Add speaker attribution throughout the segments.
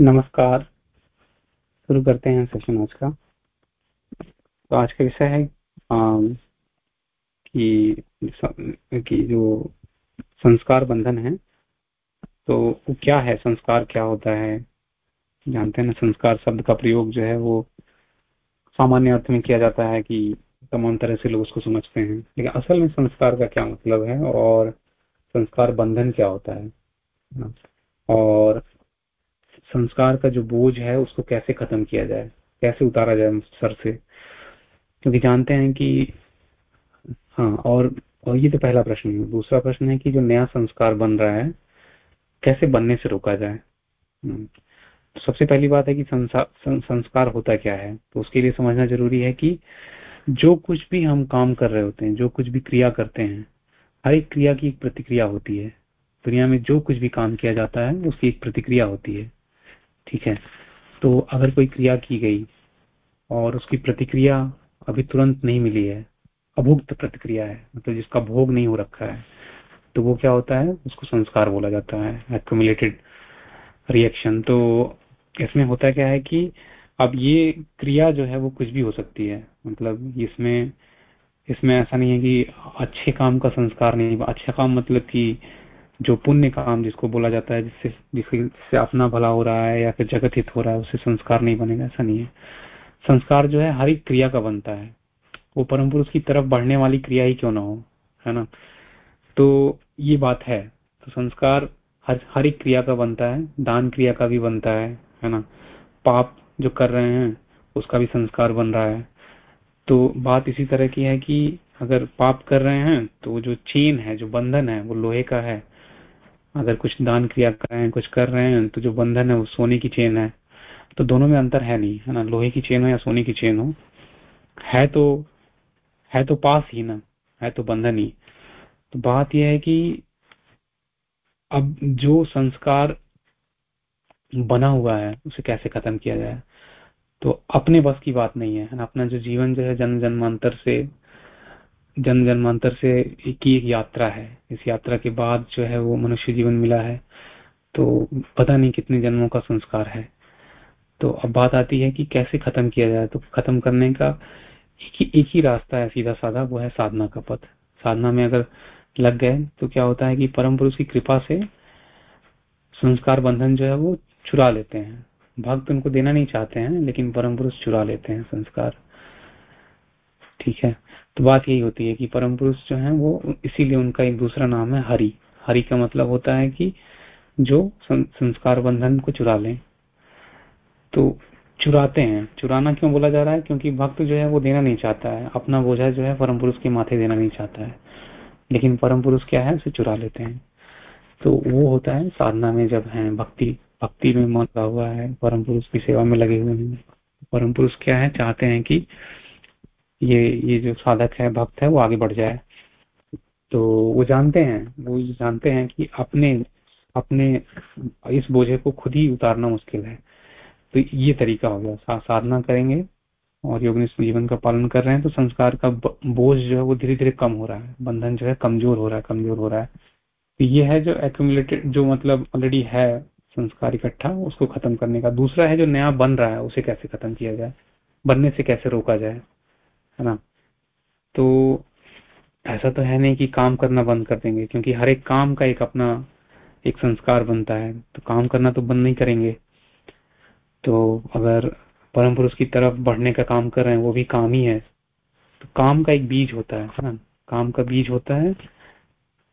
Speaker 1: नमस्कार। शुरू करते हैं सेशन आज का। तो आज का विषय है कि कि जो संस्कार बंधन है तो वो क्या है? संस्कार क्या होता है? जानते हैं ना, संस्कार शब्द का प्रयोग जो है वो सामान्य अर्थ में किया जाता है कि तमाम तरह से लोग उसको समझते हैं। लेकिन असल में संस्कार का क्या मतलब है और संस्कार बंधन क्या होता है? और संस्कार का जो बोझ है उसको कैसे खत्म किया जाए? कैसे उतारा जाए सर से? क्योंकि जानते हैं कि हाँ और, और ये तो पहला प्रश्न है। दूसरा प्रश्न है कि जो नया संस्कार बन रहा है कैसे बनने से रोका जाए? हम्म, तो सबसे पहली बात है कि सं, संस्कार होता क्या है? तो उसके लिए समझना ज़रूरी है कि जो कुछ भी हम काम कर रहे होते हैं जो कुछ भी क्रिया करते हैं हर एक क्रिया की एक प्रतिक्रिया होती है। दुनिया में जो कुछ भी काम किया जाता है, उसकी एक प्रतिक्रिया होती है। ठीक है? तो अगर कोई क्रिया की गई और उसकी प्रतिक्रिया अभी तुरंत नहीं मिली है, अभुक्त प्रतिक्रिया है मतलब जिसका भोग नहीं हो रखा है तो वो क्या होता है? उसको संस्कार बोला जाता है एक्यूमुलेटेड रिएक्शन तो इसमें होता क्या है कि अब ये क्रिया जो है, वो कुछ भी हो सकती है। मतलब इसमें इसमें ऐसा नहीं है कि अच्छे काम का संस्कार नहीं अच्छा काम मतलब कि जो पुण्य काम जिसको बोला जाता है, जिससे जिससे अपना भला हो रहा है या फिर जगत हित हो रहा है उससे संस्कार नहीं बनेगा, ऐसा नहीं है। संस्कार जो है, हर एक क्रिया का बनता है। वो परम पुरुष की तरफ़ बढ़ने वाली क्रिया ही क्यों ना हो, है ना? तो ये बात है। तो संस्कार हर हर एक क्रिया का बनता है, दान क्रिया का भी बनता है है ना? पाप जो कर रहे हैं, उसका भी संस्कार बन रहा है। तो बात इसी तरह की है कि अगर पाप कर रहे हैं तो जो चेन है, जो बंधन है, वो लोहे का है। अगर कुछ दान क्रिया कर रहे हैं, कुछ कर रहे हैं तो जो बंधन है वो सोने की चेन है। तो दोनों में अंतर है नहीं, है ना? लोहे की चेन हो या सोने की चेन हो, है तो है तो पास ही ना, है तो बंधन ही। तो बात यह है कि अब जो संस्कार बना हुआ है, उसे कैसे खत्म किया जाए? तो अपने बस की बात नहीं है ना? अपना जो जीवन जो है जन्म जन्मांतर से जन्म जन्मांतर से की एक यात्रा है। इस यात्रा के बाद जो है वो मनुष्य जीवन मिला है। तो पता नहीं कितने जन्मों का संस्कार है। तो अब बात आती है कि कैसे खत्म किया जाए? तो खत्म करने का एक ही एक ही रास्ता है, सीधा साधा, वो है साधना का पथ। साधना में अगर लग गए तो क्या होता है कि परम पुरुष की कृपा से संस्कार बंधन जो है वो चुरा लेते हैं। भक्त उनको देना नहीं चाहते हैं, लेकिन परम पुरुष चुरा लेते हैं संस्कार। ठीक है? तो बात यही होती है कि परम पुरुष जो है, वो इसीलिए उनका एक दूसरा नाम है हरि। हरि का मतलब होता है कि जो संस्कार बंधन को चुरा लें। तो चुराते हैं। चुराना क्यों बोला जा रहा है? क्योंकि भक्त जो है, वो देना नहीं चाहता है। अपना बोझा जो है परम पुरुष के माथे देना नहीं चाहता है। लेकिन परम पुरुष क्या है? उसे चुरा लेते हैं। तो वो होता है साधना में जब है, भक्ति भक्ति में मन लगा हुआ है परम पुरुष की सेवा में लगे हुए हैं। परम पुरुष क्या है? चाहते हैं कि ये ये जो साधक है, भक्त है, वो आगे बढ़ जाए। तो वो जानते हैं, वो जानते हैं कि अपने अपने इस बोझे को खुद ही उतारना मुश्किल है। तो ये तरीका हो गया। साधना करेंगे और योग जीवन का पालन कर रहे हैं तो संस्कार का बोझ जो है वो धीरे धीरे कम हो रहा है। बंधन जो है कमज़ोर हो रहा है, कमज़ोर हो रहा है। तो ये है जो एक्यूमुलेटेड जो मतलब ऑलरेडी है संस्कार इकट्ठा, उसको खत्म करने का। दूसरा है जो नया बन रहा है, उसे कैसे खत्म किया जाए? बनने से कैसे रोका जाए? है ना? तो ऐसा तो है नहीं कि काम करना बंद कर देंगे, क्योंकि हर एक काम का एक अपना, एक संस्कार बनता है। तो काम करना तो बंद नहीं करेंगे। तो अगर परम पुरुष की तरफ़ बढ़ने का काम कर रहे हैं, वो भी काम ही है। तो काम का एक बीज होता है ना? काम का बीज होता है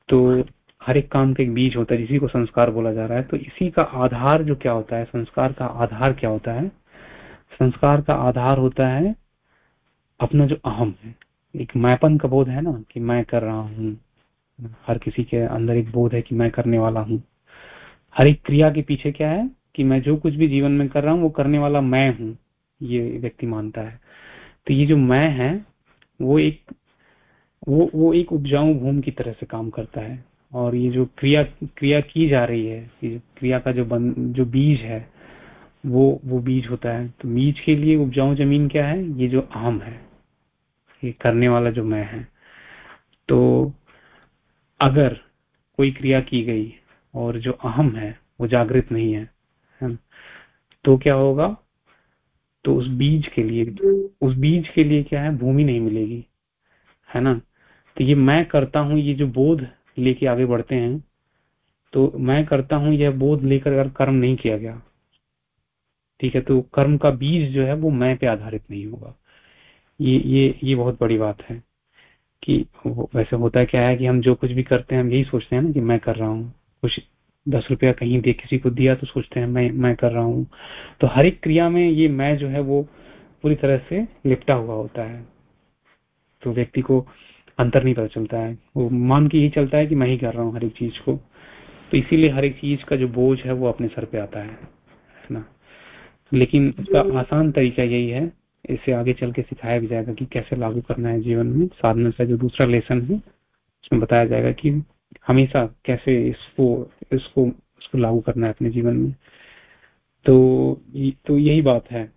Speaker 1: तो हर एक काम का एक बीज होता है, जिसी को संस्कार बोला जा रहा है। तो इसी का आधार जो क्या होता है? संस्कार का आधार क्या होता है? संस्कार का आधार होता है अपना जो अहम है एक मैपन का बोध है ना कि मैं कर रहा हूँ हर किसी के अंदर एक बोध है कि मैं करने वाला हूँ। हर एक क्रिया के पीछे क्या है कि मैं जो कुछ भी जीवन में कर रहा हूँ वो करने वाला मैं हूँ ये व्यक्ति मानता है। तो ये जो मैं है वो एक वो वो एक उपजाऊ भूमि की तरह से काम करता है। और ये जो क्रिया क्रिया की जा रही है ये क्रिया का जो बन, जो बीज है वो वो बीज होता है। तो बीज के लिए उपजाऊ ज़मीन क्या है? ये जो आम है, ये करने वाला जो मैं है। तो अगर कोई क्रिया की गई और जो अहम है, वो जागृत नहीं है तो क्या होगा? तो उस बीज के लिए, उस बीज के लिए क्या है? भूमि नहीं मिलेगी, है ना? तो ये मैं करता हूँ, ये जो बोध लेके आगे बढ़ते हैं तो मैं करता हूँ, यह बोध लेकर अगर कर्म नहीं किया गया ठीक है तो कर्म का बीज जो है वो मैं पे आधारित नहीं होगा। ये ये ये बहुत बड़ी बात है कि वैसे होता क्या है कि हम जो कुछ भी करते हैं, हम यही सोचते हैं ना कि मैं कर रहा हूँ। कुछ दस रुपया कहीं दे किसी को दिया तो सोचते हैं, मैं मैं कर रहा हूँ। तो हर एक क्रिया में ये मैं जो है वो पूरी तरह से लिपटा हुआ होता है। तो व्यक्ति को अंतर नहीं पता चलता है। वो मान के यही चलता है कि मैं ही कर रहा हूँ हर एक चीज़ को। तो इसीलिए हर एक चीज़ का जो बोझ है वो अपने सर पे आता है। लेकिन उसका आसान तरीका यही है, इसे आगे चल के सिखाया भी जाएगा कि कैसे लागू करना है जीवन में। साधना का जो दूसरा लेसन है, उसमें बताया जाएगा कि हमेशा कैसे इसको इसको इसको लागू करना है अपने जीवन में। तो तो यही बात है।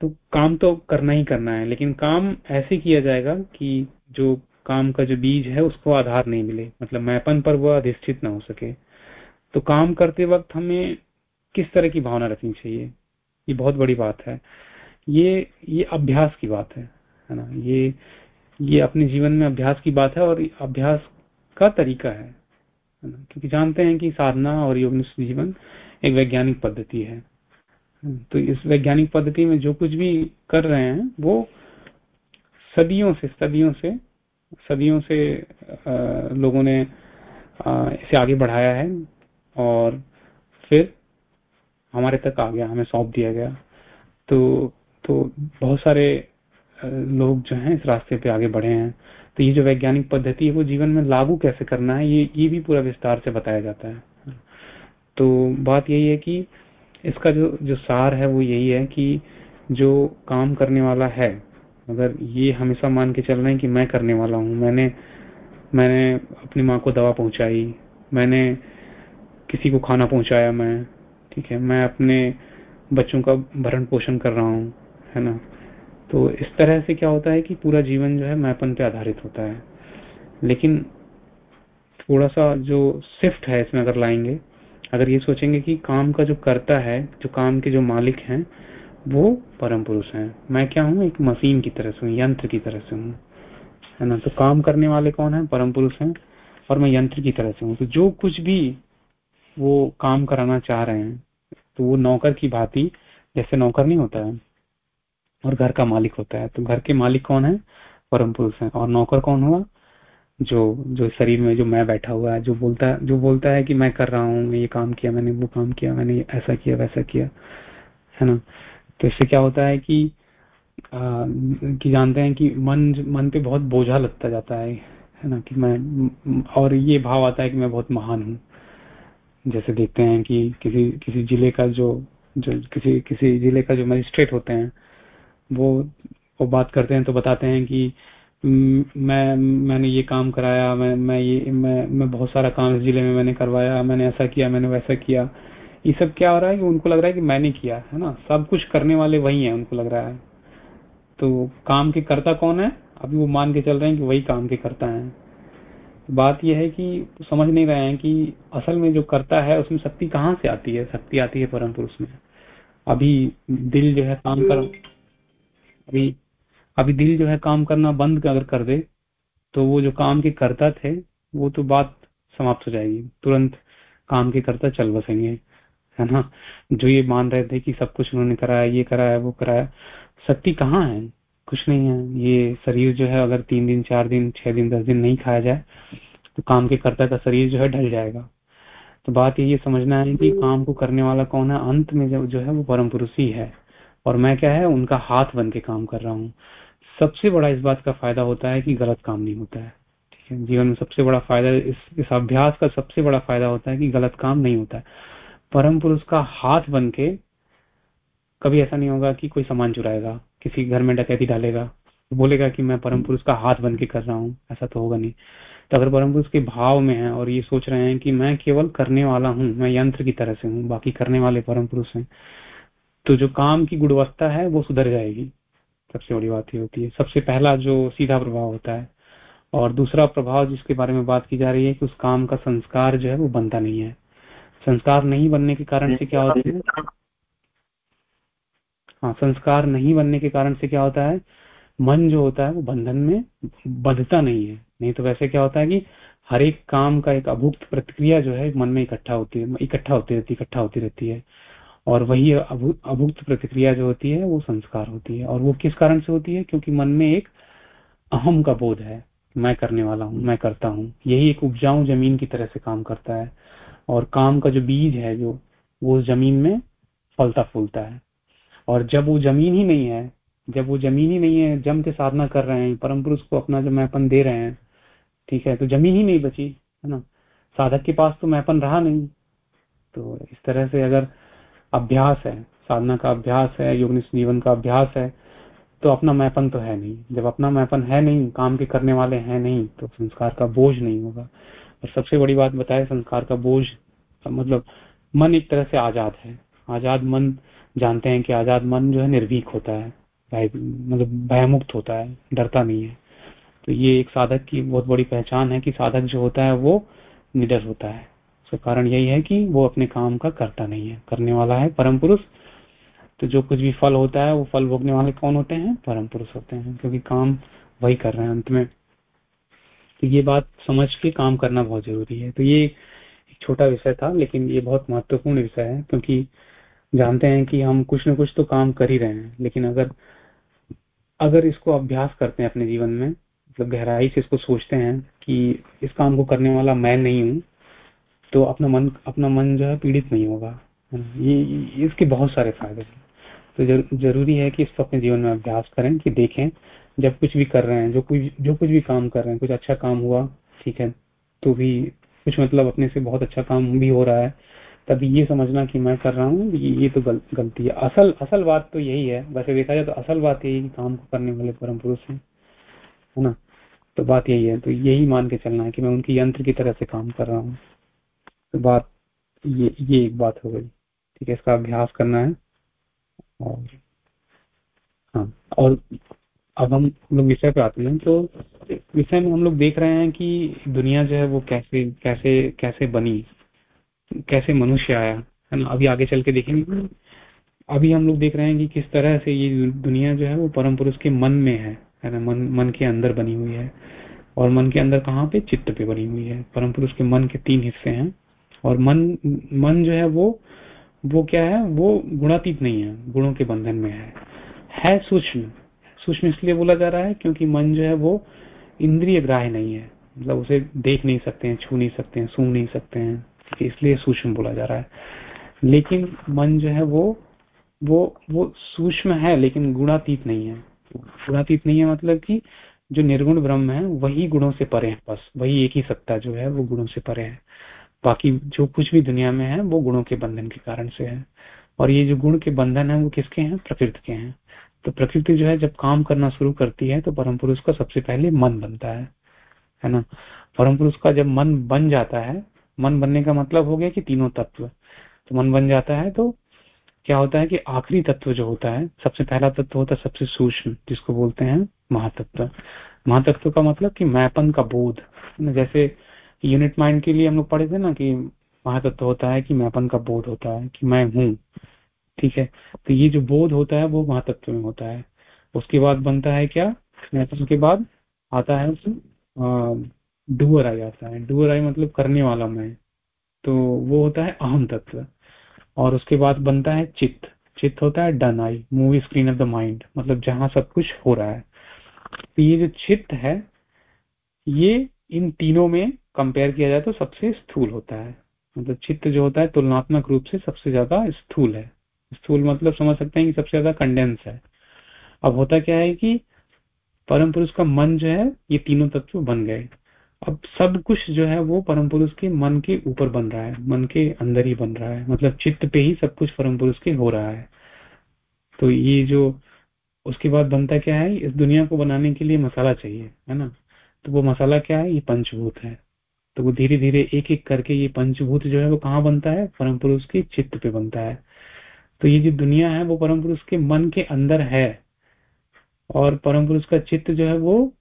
Speaker 1: तो काम तो करना ही करना है, लेकिन काम ऐसे किया जाएगा कि जो काम का जो बीज है, उसको आधार नहीं मिले। मतलब मैपन पर वह अधिष्ठित ना हो सके। तो काम करते वक्त हमें किस तरह की भावना रखनी चाहिए? ये बहुत बड़ी बात है। ये ये अभ्यास की बात है है ना? ये ये अपने जीवन में अभ्यास की बात है और अभ्यास का तरीका है क्योंकि जानते हैं कि साधना और योग जीवन एक वैज्ञानिक पद्धति है। तो इस वैज्ञानिक पद्धति में जो कुछ भी कर रहे हैं वो सदियों से सदियों से सदियों से आ, लोगों ने आ, इसे आगे बढ़ाया है और फिर हमारे तक आ गया, हमें सौंप दिया गया। तो तो बहुत सारे लोग जो हैं इस रास्ते पे आगे बढ़े हैं। तो ये जो वैज्ञानिक पद्धति है, वो जीवन में लागू कैसे करना है, ये ये भी पूरा विस्तार से बताया जाता है। तो बात यही है कि इसका जो जो सार है, वो यही है कि जो काम करने वाला है अगर ये हमेशा मान के चल रहे हैं कि मैं करने वाला हूँ। मैंने मैंने अपनी माँ को दवा पहुंचाई, मैंने किसी को खाना पहुँचाया, मैं ठीक है, मैं अपने बच्चों का भरण पोषण कर रहा हूँ, है ना? तो इस तरह से क्या होता है कि पूरा जीवन जो है मैपन पे आधारित होता है। लेकिन थोड़ा सा जो शिफ्ट है इसमें अगर लाएँगे, अगर ये सोचेंगे कि काम का जो करता है, जो काम के जो मालिक हैं, वो परम पुरुष हैं। मैं क्या हूँ? एक मशीन की तरह से हूँ, यंत्र की तरह से हूँ, है ना? तो काम करने वाले कौन है? परम पुरुष हैं और मैं यंत्र की तरह से हूँ। तो जो कुछ भी वो काम कराना चाह रहे हैं तो वो नौकर की भांति जैसे नौकर नहीं होता है और घर का मालिक होता है। तो घर के मालिक कौन है? परम पुरुष है। और नौकर कौन हुआ? जो जो शरीर में जो मैं बैठा हुआ है जो बोलता है जो बोलता है कि मैं कर रहा हूँ ये काम किया मैंने वो काम किया मैंने ऐसा किया वैसा किया है ना? तो इससे क्या होता है कि आ, कि जानते हैं कि मन मन पे बहुत बोझा लगता जाता है है ना? कि मैं और ये भाव आता है कि मैं बहुत महान हूँ। जैसे देखते हैं कि किसी किसी ज़िले का जो जो किसी किसी ज़िले का जो मजिस्ट्रेट होते हैं, वो वो बात करते हैं तो बताते हैं कि मैं, मैंने ये काम कराया, मैं मैं ये, मैं मैं बहुत सारा काम इस ज़िले में मैंने करवाया, मैंने ऐसा किया, मैंने वैसा किया। ये सब क्या हो रहा है कि उनको लग रहा है कि मैंने किया, है ना? सब कुछ करने वाले वही है, उनको लग रहा है। तो काम के करता कौन है? अभी वो मान के चल रहे हैं कि वही काम के करता है। बात यह है कि समझ नहीं रहे हैं कि असल में जो करता है, उसमें शक्ति कहाँ से आती है? शक्ति आती है परम पुरुष में। अभी दिल जो है काम कर अभी अभी दिल जो है काम करना बंद अगर कर दे तो वो जो काम के करता थे, वो तो बात समाप्त हो जाएगी। तुरंत काम के करता चल बसेंगे, है ना? जो ये मान रहे थे कि सब कुछ उन्होंने कराया, ये कराया, वो कराया, शक्ति कहाँ है? कुछ नहीं है। ये शरीर जो है अगर तीन दिन चार दिन छह दिन दस दिन नहीं खाया जाए तो काम के कर्ता का शरीर जो है ढल जाएगा। तो बात ये समझना है कि काम को करने वाला कौन है? अंत में जो, जो है वो परम पुरुष ही है। और मैं क्या है उनका हाथ बन के काम कर रहा हूँ। सबसे बड़ा इस बात का फ़ायदा होता है कि गलत काम नहीं होता है ठीक है? जीवन में सबसे बड़ा फ़ायदा इस इस अभ्यास का सबसे बड़ा फ़ायदा होता है कि गलत काम नहीं होता है। परम पुरुष का हाथ बन के कभी ऐसा नहीं होगा कि कोई सामान चुराएगा। किसी घर में डकैती डालेगा तो बोलेगा कि मैं परम पुरुष का हाथ बन के कर रहा हूँ, ऐसा तो होगा नहीं। तो अगर परम पुरुष के भाव में है और ये सोच रहे हैं कि मैं केवल करने वाला हूँ, मैं यंत्र की तरह से हूँ, बाकी करने वाले परम पुरुष हैं तो जो काम की गुणवत्ता है वो सुधर जाएगी। सबसे बड़ी बात ये होती है। सबसे पहला जो सीधा प्रभाव होता है, और दूसरा प्रभाव जिसके बारे में बात की जा रही है कि उस काम का संस्कार जो है वो बनता नहीं है। संस्कार नहीं बनने के कारण से क्या होता है? हाँ संस्कार नहीं बनने के कारण से क्या होता है? मन जो होता है वो बंधन में बंधता नहीं है। नहीं तो वैसे क्या होता है कि हर एक काम का एक अभुक्त प्रतिक्रिया जो है, मन में इकट्ठा होती है, इकट्ठा होती रहती इकट्ठा होती रहती है। और वही अभुक्त प्रतिक्रिया जो होती है, वो संस्कार होती है। और वो किस कारण से होती है? क्योंकि मन में एक अहम का बोध है। मैं करने वाला हूँ, मैं करता हूँ। यही एक उपजाऊ ज़मीन की तरह से काम करता है। और काम का जो बीज है जो, वो ज़मीन में फलता फूलता है। और जब वो ज़मीन ही नहीं है, जब वो ज़मीन ही नहीं है, जम के साधना कर रहे हैं, परम पुरुष को अपना जो मैपन दे रहे हैं, ठीक है तो ज़मीन ही नहीं बची, है ना? साधक के पास तो मैपन रहा नहीं। तो इस तरह से अगर अभ्यास है, साधना का अभ्यास है योग जीवन का अभ्यास है तो अपना मैपन तो है नहीं। जब अपना मैपन है नहीं, काम के करने वाले हैं नहीं तो संस्कार का बोझ नहीं होगा। और सबसे बड़ी बात बताए, संस्कार का बोझ मतलब मन एक तरह से आज़ाद है। आज़ाद मन जानते हैं कि आज़ाद मन जो है निर्भीक होता है मतलब भयमुक्त होता है, डरता नहीं है। तो ये एक साधक की बहुत बड़ी पहचान है कि साधक जो होता है वो निडर होता है। उसका कारण यही है कि वो अपने काम का करता नहीं है, करने वाला है परम पुरुष। तो जो कुछ भी फल होता है, वो फल भोगने वाले कौन होते हैं? परम पुरुष होते हैं, क्योंकि काम वही कर रहे हैं अंत में। तो ये बात समझ के काम करना बहुत ज़रूरी है। तो ये एक छोटा विषय था, लेकिन ये बहुत महत्वपूर्ण विषय है, क्योंकि जानते हैं कि हम कुछ न कुछ तो काम कर ही रहे हैं लेकिन अगर अगर इसको अभ्यास करते हैं अपने जीवन में मतलब गहराई से इसको सोचते हैं कि इस काम को करने वाला मैं नहीं हूँ तो अपना मन अपना मन जो है पीड़ित नहीं होगा। ये इसके बहुत सारे फ़ायदे हैं। तो जर, ज़रूरी है कि इसको अपने जीवन में अभ्यास करें कि देखें जब कुछ भी कर रहे हैं जो कुछ जो कुछ भी काम कर रहे हैं कुछ अच्छा काम हुआ ठीक है तो भी कुछ मतलब अपने से बहुत अच्छा काम भी हो रहा है तभी ये समझना कि मैं कर रहा हूँ ये, तो गल, गलती है। असल असल बात तो यही है। वैसे देखा जाए तो असल बात यही है काम को करने वाले परम पुरुष है है ना? तो बात यही है। तो यही मान के चलना है कि मैं उनकी यंत्र की तरह से काम कर रहा हूँ। तो बात ये ये एक बात हो गई। ठीक है इसका अभ्यास करना है। और हाँ और अब हम लोग विषय पे आते हैं। तो विषय में हम लोग देख रहे हैं कि दुनिया जो है वो कैसे कैसे कैसे बनी। कैसे मनुष्य आया, है ना? अभी आगे चल के देखेंगे अभी हम लोग देख रहे हैं कि किस तरह से ये दुनिया जो है वो परम पुरुष के मन में है है ना? मन मन के अंदर बनी हुई है। और मन के अंदर कहाँ पे? चित्त पे बनी हुई है। परम पुरुष के मन के तीन हिस्से हैं। और मन मन जो है वो वो क्या है? वो गुणातीत नहीं है, गुणों के बंधन में है। है सूक्ष्म। सूक्ष्म इसलिए बोला जा रहा है क्योंकि मन जो है वो इंद्रिय ग्राह्य नहीं है। मतलब उसे देख नहीं सकते हैं, छू नहीं सकते हैं सुन नहीं सकते हैं। इसलिए सूक्ष्म बोला जा रहा है। लेकिन मन जो है वो वो वो सूक्ष्म है, लेकिन गुणातीत नहीं है। गुणातीत नहीं है मतलब कि जो निर्गुण ब्रह्म है, वही गुणों से परे है बस। वही एक ही सत्ता जो है, वो गुणों से परे है। बाकी जो कुछ भी दुनिया में है, वो गुणों के बंधन के कारण से है। और ये जो गुण के बंधन है, वो किसके हैं? प्रकृति के हैं। तो प्रकृति जो है, जब काम करना शुरू करती है तो परम पुरुष का सबसे पहले मन बनता है। है ना? परम पुरुष का जब मन बन जाता है मन बनने का मतलब हो गया कि तीनों तत्व। तो मन बन जाता है तो क्या होता है कि आखिरी तत्व जो होता है, सबसे पहला तत्व होता है सबसे सूक्ष्म, जिसको बोलते हैं महातत्व। महातत्व का मतलब कि मैपन का बोध। जैसे यूनिट माइंड के लिए हम लोग पढ़े थे ना कि महातत्व होता है कि मैपन का बोध होता है कि मैं हूँ। ठीक है? तो ये जो बोध होता है, वो महातत्व में होता है। उसके बाद बनता है क्या? मैपन के बाद आता है डुअर आ जाता है। डुअर आई मतलब करने वाला मैं। तो वो होता है अहम तत्व। और उसके बाद बनता है चित्त। चित्त होता है done I, movie screen of the mind. मतलब जहाँ सब कुछ हो रहा है। तो ये जो चित्त है, ये इन तीनों में कंपेयर किया जाए तो सबसे स्थूल होता है। मतलब चित्त जो होता है तुलनात्मक रूप से सबसे ज़्यादा स्थूल है। स्थूल मतलब समझ सकते हैं कि सबसे ज़्यादा कंडेंस है। अब होता क्या है कि परम पुरुष का मन जो है, ये तीनों तत्व बन गए। अब सब कुछ जो है वो परम पुरुष के मन के ऊपर बन रहा है, मन के अंदर ही बन रहा है मतलब चित्त पे ही सब कुछ परम पुरुष के हो रहा है। तो ये जो उसके बाद बनता क्या है, इस दुनिया को बनाने के लिए मसाला चाहिए, है ना? तो वो मसाला क्या है? ये पंचभूत है। तो वो धीरे धीरे एक एक करके ये पंचभूत जो है वो कहाँ बनता है? परम पुरुष के चित्त पे बनता है। तो ये जो दुनिया है वो परम पुरुष के मन के अंदर है और परम पुरुष का चित्त जो है वो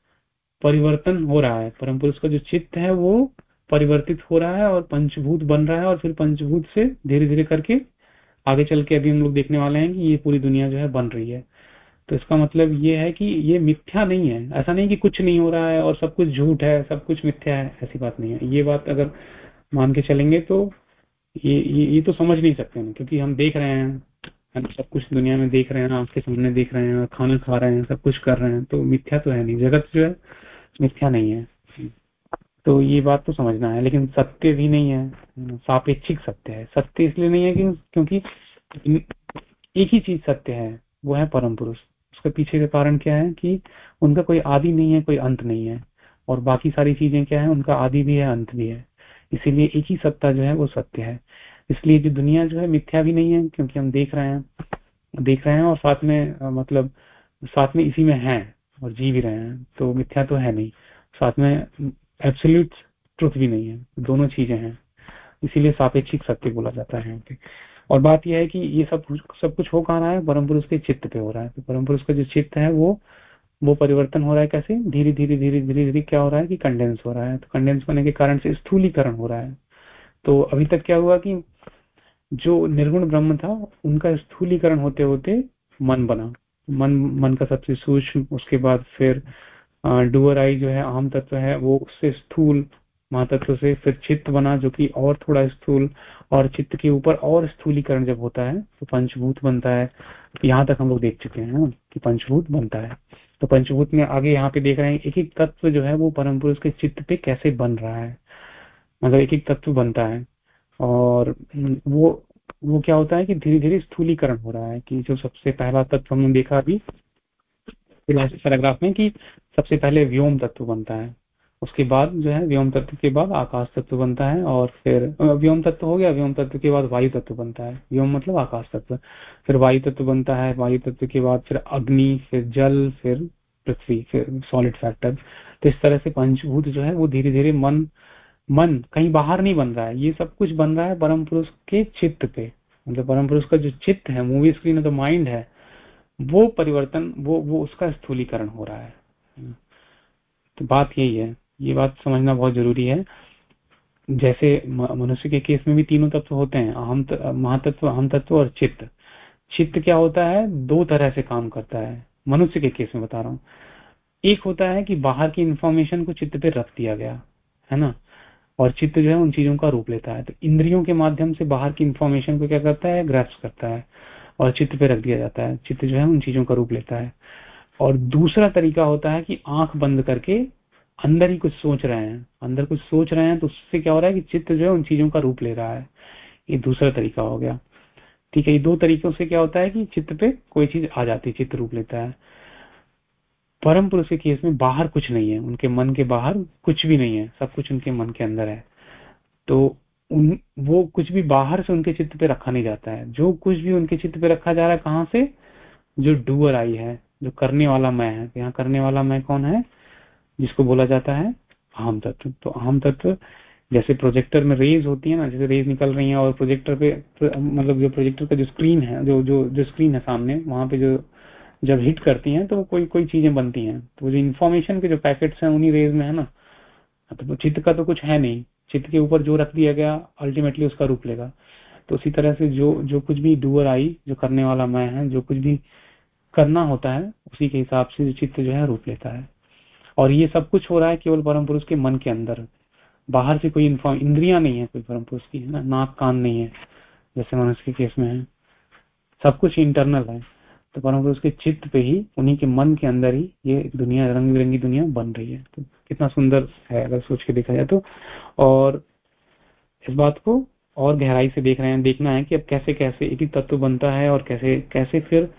Speaker 1: परिवर्तन हो रहा है। परम पुरुष का जो चित्त है वो परिवर्तित हो रहा है और पंचभूत बन रहा है और फिर पंचभूत से धीरे धीरे करके आगे चल के अभी हम लोग देखने वाले हैं कि ये पूरी दुनिया जो है बन रही है। तो इसका मतलब ये है कि ये मिथ्या नहीं है। ऐसा नहीं कि कुछ नहीं हो रहा है और सब कुछ झूठ है सब कुछ मिथ्या है ऐसी बात नहीं है। ये बात अगर मान के चलेंगे तो ये ये, ये तो समझ नहीं सकते हैं क्योंकि हम देख रहे हैं सब कुछ दुनिया में देख रहे हैं आँख के सामने देख रहे हैं खाना खा रहे हैं सब कुछ कर रहे हैं तो मिथ्या तो है नहीं। जगत जो है मिथ्या नहीं है। तो ये बात तो समझना है, लेकिन सत्य भी नहीं है। सापेक्षिक सत्य है। सत्य इसलिए नहीं है कि, क्योंकि एक ही चीज़ सत्य है, वो है परम पुरुष। उसके पीछे का कारण क्या है कि उनका कोई आदि नहीं है, कोई अंत नहीं है। और बाकी सारी चीज़ें क्या है, उनका आदि भी है, अंत भी है। इसीलिए एक ही सत्ता जो है, वो सत्य है। इसलिए जो दुनिया जो है, मिथ्या भी नहीं है, क्योंकि हम देख रहे हैं, देख रहे हैं और साथ में मतलब साथ में इसी में है। और जी भी रहे हैं तो मिथ्या तो है नहीं। साथ में एब्सोल्यूट ट्रुथ भी नहीं है, दोनों चीज़ें हैं। इसीलिए सापेक्षिक सत्य बोला जाता है और बात यह है कि ये सब सब कुछ हो कहा रहा है? परम पुरुष के चित्त पे हो रहा है। तो परम पुरुष का जो चित्त है, वो वो परिवर्तन हो रहा है कैसे? धीरे धीरे धीरे धीरे धीरे क्या हो रहा है कि कंडेंस हो रहा है। तो कंडेंस होने के कारण से स्थूलीकरण हो रहा है। तो अभी तक क्या हुआ कि जो निर्गुण ब्रह्म था, उनका स्थूलीकरण होते होते मन बना। मन मन का सबसे सूक्ष्म, उसके बाद फिर डुअर आई जो है आम तत्व है, वो उससे स्थूल महातत्व से फिर चित्त बना, जो कि और थोड़ा स्थूल और चित्त के ऊपर और स्थूलीकरण जब होता है तो पंचभूत बनता है। यहाँ तक हम लोग देख चुके हैं कि पंचभूत बनता है। तो पंचभूत में आगे यहाँ पे देख रहे हैं एक एक तत्व जो है, वो परम पुरुष के चित्त पे कैसे बन रहा है। मतलब एक एक तत्व बनता है और, वो वो क्या होता है कि धीरे धीरे स्थूलीकरण हो रहा है कि जो सबसे पहला तत्व हमने देखा अभी पैराग्राफ में कि सबसे पहले व्योम तत्व बनता है, उसके बाद जो है व्योम तत्व के बाद आकाश तत्व बनता है और फिर व्योम तत्व हो गया, व्योम तत्व के बाद वायु तत्व बनता है, व्योम मतलब आकाश तत्व, फिर वायु तत्व बनता है, वायु तत्व के बाद फिर अग्नि, फिर जल, फिर पृथ्वी, फिर सॉलिड फैक्टर तो इस तरह से पंचभूत जो है वो धीरे धीरे मन मन कहीं बाहर नहीं बन रहा है, ये सब कुछ बन रहा है परम पुरुष के चित्त पे। मतलब परम पुरुष का जो चित्त है मूवी स्क्रीन तो माइंड है, वो परिवर्तन, वो वो उसका स्थूलीकरण हो रहा है। तो बात यही है, ये बात समझना बहुत ज़रूरी है। जैसे मनुष्य के केस में भी तीनों तत्व होते हैं, अहम महातत्व, अहम तत्व और चित्त। चित्त क्या होता है? दो तरह से काम करता है, मनुष्य के केस में बता रहा हूँ। एक होता है कि बाहर की इंफॉर्मेशन को चित्त पे रख दिया गया, है ना? और चित्त जो है उन चीज़ों का रूप लेता है। तो इंद्रियों के माध्यम से बाहर की इंफॉर्मेशन को क्या करता है? ग्रैप्स करता है और चित्त पे रख दिया जाता है। चित्त जो है उन चीज़ों का रूप लेता है। और दूसरा तरीका होता है कि आँख बंद करके अंदर ही कुछ सोच रहे हैं। अंदर कुछ सोच रहे हैं तो उससे क्या हो रहा है कि चित्त जो है उन चीज़ों का रूप ले रहा है। ये दूसरा तरीका हो गया। ठीक है, ये दो तरीकों से क्या होता है कि चित्त पे कोई चीज़ आ जाती है, चित्त रूप लेता है। परम पुरुष के केस में बाहर कुछ नहीं है, उनके मन के बाहर कुछ भी नहीं है, सब कुछ उनके मन के अंदर है। तो उन, वो कुछ भी बाहर से उनके चित्त पे रखा नहीं जाता है। जो कुछ भी उनके चित्त पे रखा जा रहा है कहाँ से? जो डूअर आई है, जो करने वाला मैं है। यहाँ करने वाला मैं कौन है? जिसको बोला जाता है अहम तत्व। तो अहम तत्व जैसे प्रोजेक्टर में रेज होती है ना, जैसे रेज निकल रही है और प्रोजेक्टर पे मतलब जो प्रोजेक्टर का जो स्क्रीन है, जो जो जो स्क्रीन है सामने, वहाँ पे जो जब हिट करती हैं तो कोई कोई चीज़ें बनती हैं। तो जो इन्फॉर्मेशन के जो पैकेट्स हैं, उन्हीं रेज में है ना? तो चित्त का तो कुछ है नहीं। चित्त के ऊपर जो रख दिया गया अल्टीमेटली उसका रूप लेगा। तो उसी तरह से जो जो कुछ भी डूअर आई, जो करने वाला मैं है, जो कुछ भी करना होता है, उसी के हिसाब से चित्त जो है, रूप लेता है। और ये सब कुछ हो रहा है केवल परम पुरुष के मन के अंदर। बाहर से कोई इंद्रिया नहीं है कोई परम पुरुष की, है ना? नाक, कान नहीं है, जैसे मनुष्य के केस में है। सब कुछ इंटरनल है। तो परम पुरुष के चित्त पे ही, उन्हीं के मन के अंदर ही ये दुनिया रंग बिरंगी दुनिया बन रही है। तो कितना सुंदर है, अगर सोच के देखा जाए तो। और इस बात को और गहराई से देख रहे हैं, देखना है कि अब कैसे कैसे एक ही तत्व बनता है और कैसे कैसे फिर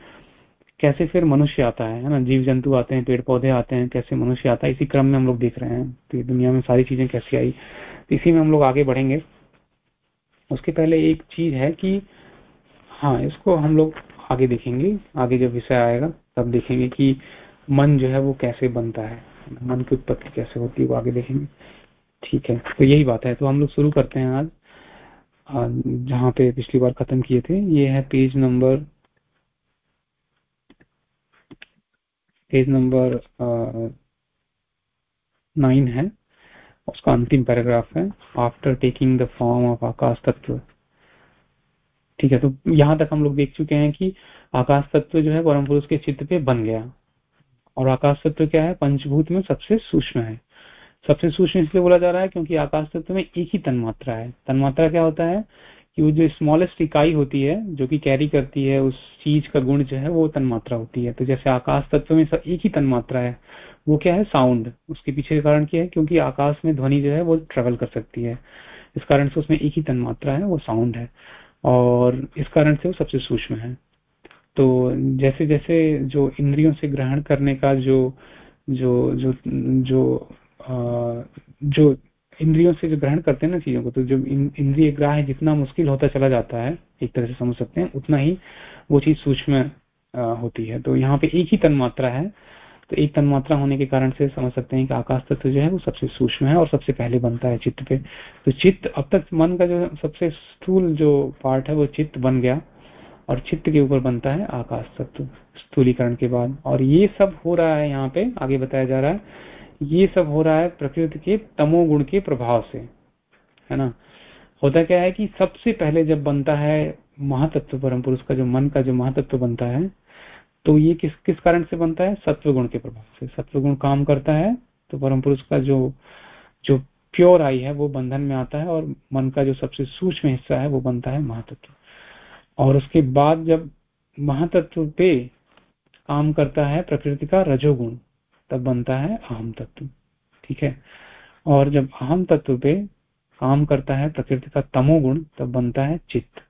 Speaker 1: कैसे फिर मनुष्य आता है ना? जीव जंतु आते हैं पेड़ पौधे आते हैं, कैसे मनुष्य आता है, इसी क्रम में हम लोग देख रहे हैं तो दुनिया में सारी चीज़ें कैसे आई। तो इसी में हम लोग आगे बढ़ेंगे। उसके पहले एक चीज़ है कि हाँ इसको हम लोग आगे देखेंगे, आगे जब विषय आएगा, तब देखेंगे कि मन जो है वो कैसे बनता है, मन की उत्पत्ति कैसे होती है, वो आगे देखेंगे। ठीक है तो यही बात है। तो हम लोग शुरू करते हैं आज जहाँ पे पिछली बार खत्म किए थे, ये है page number page number nine है, उसका अंतिम पैराग्राफ है after taking the form of आकाश तत्व। ठीक है तो यहाँ तक हम लोग देख चुके हैं कि आकाश तत्व जो है परम पुरुष के चित्त पे बन गया। और आकाश तत्व क्या है? पंचभूत में सबसे सूक्ष्म है। सबसे सूक्ष्म इसलिए बोला जा रहा है क्योंकि आकाश तत्व में एक ही तन्मात्रा है। तन्मात्रा क्या होता है कि वो जो स्मॉलेस्ट इकाई होती है, जो कि कैरी करती है, उस चीज़ का गुण जो है वो तन्मात्रा होती है। तो जैसे आकाश तत्व में एक ही तन्मात्रा है, वो क्या है? साउंड उसके पीछे कारण क्या है? क्योंकि आकाश में ध्वनि जो है वो ट्रेवल कर सकती है। इस कारण से उसमें एक ही तन्मात्रा है, वो साउंड है। और इस कारण से वो सबसे सूक्ष्म है। तो जैसे जैसे जो इंद्रियों से ग्रहण करने का जो जो जो जो आ, जो इंद्रियों से जो ग्रहण करते हैं ना चीज़ों को तो जो इंद्रिय ग्राह जितना मुश्किल होता चला जाता है एक तरह से समझ सकते हैं उतना ही वो चीज़ सूक्ष्म होती है। तो यहाँ पे एक ही तन्मात्रा है तो एक तन्मात्रा होने के कारण से समझ सकते हैं कि आकाश तत्व जो है वो सबसे सूक्ष्म है और सबसे पहले बनता है चित्त पे। तो चित्त अब तक मन का जो सबसे स्थूल जो पार्ट है वो चित्त बन गया और चित्त के ऊपर बनता है आकाश तत्व, स्थूलीकरण के बाद। और ये सब हो रहा है यहाँ पे, आगे बताया जा रहा है, ये सब हो रहा है प्रकृति के तमोगुण के प्रभाव से, है ना? होता क्या है कि सबसे पहले जब बनता है महातत्व, परम पुरुष का जो मन का जो महातत्व बनता है तो ये किस किस कारण से बनता है? सत्व गुण के प्रभाव से। सत्व गुण काम करता है तो परम पुरुष का जो जो प्योर आई है, वो बंधन में आता है और मन का जो सबसे सूक्ष्म हिस्सा है, वो बनता है महातत्व। और उसके बाद जब महातत्व पे काम करता है प्रकृति का रजोगुण, तब बनता है अहम तत्व ठीक है? और जब अहम तत्व पे काम करता है प्रकृति का तमोगुण, तब बनता है चित्त।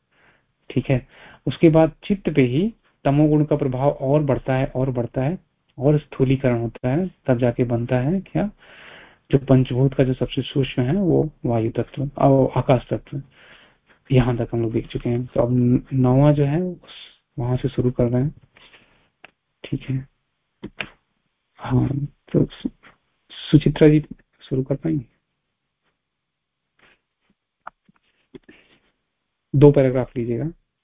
Speaker 1: ठीक है? उसके बाद चित्त पे ही तमोगुण का प्रभाव और बढ़ता है, और बढ़ता है, और स्थूलीकरण होता है, तब जाके बनता है क्या? जो पंचभूत का जो सबसे सूक्ष्म है, वो वायु तत्व, और आकाश तत्व। यहाँ तक हम लोग देख चुके हैं। तो अब नवा जो है वहाँ से शुरू कर रहे हैं। ठीक है। हाँ तो सुचित्रा जी शुरू कर पाएँगे? दो पैराग्राफ लीजिएगा।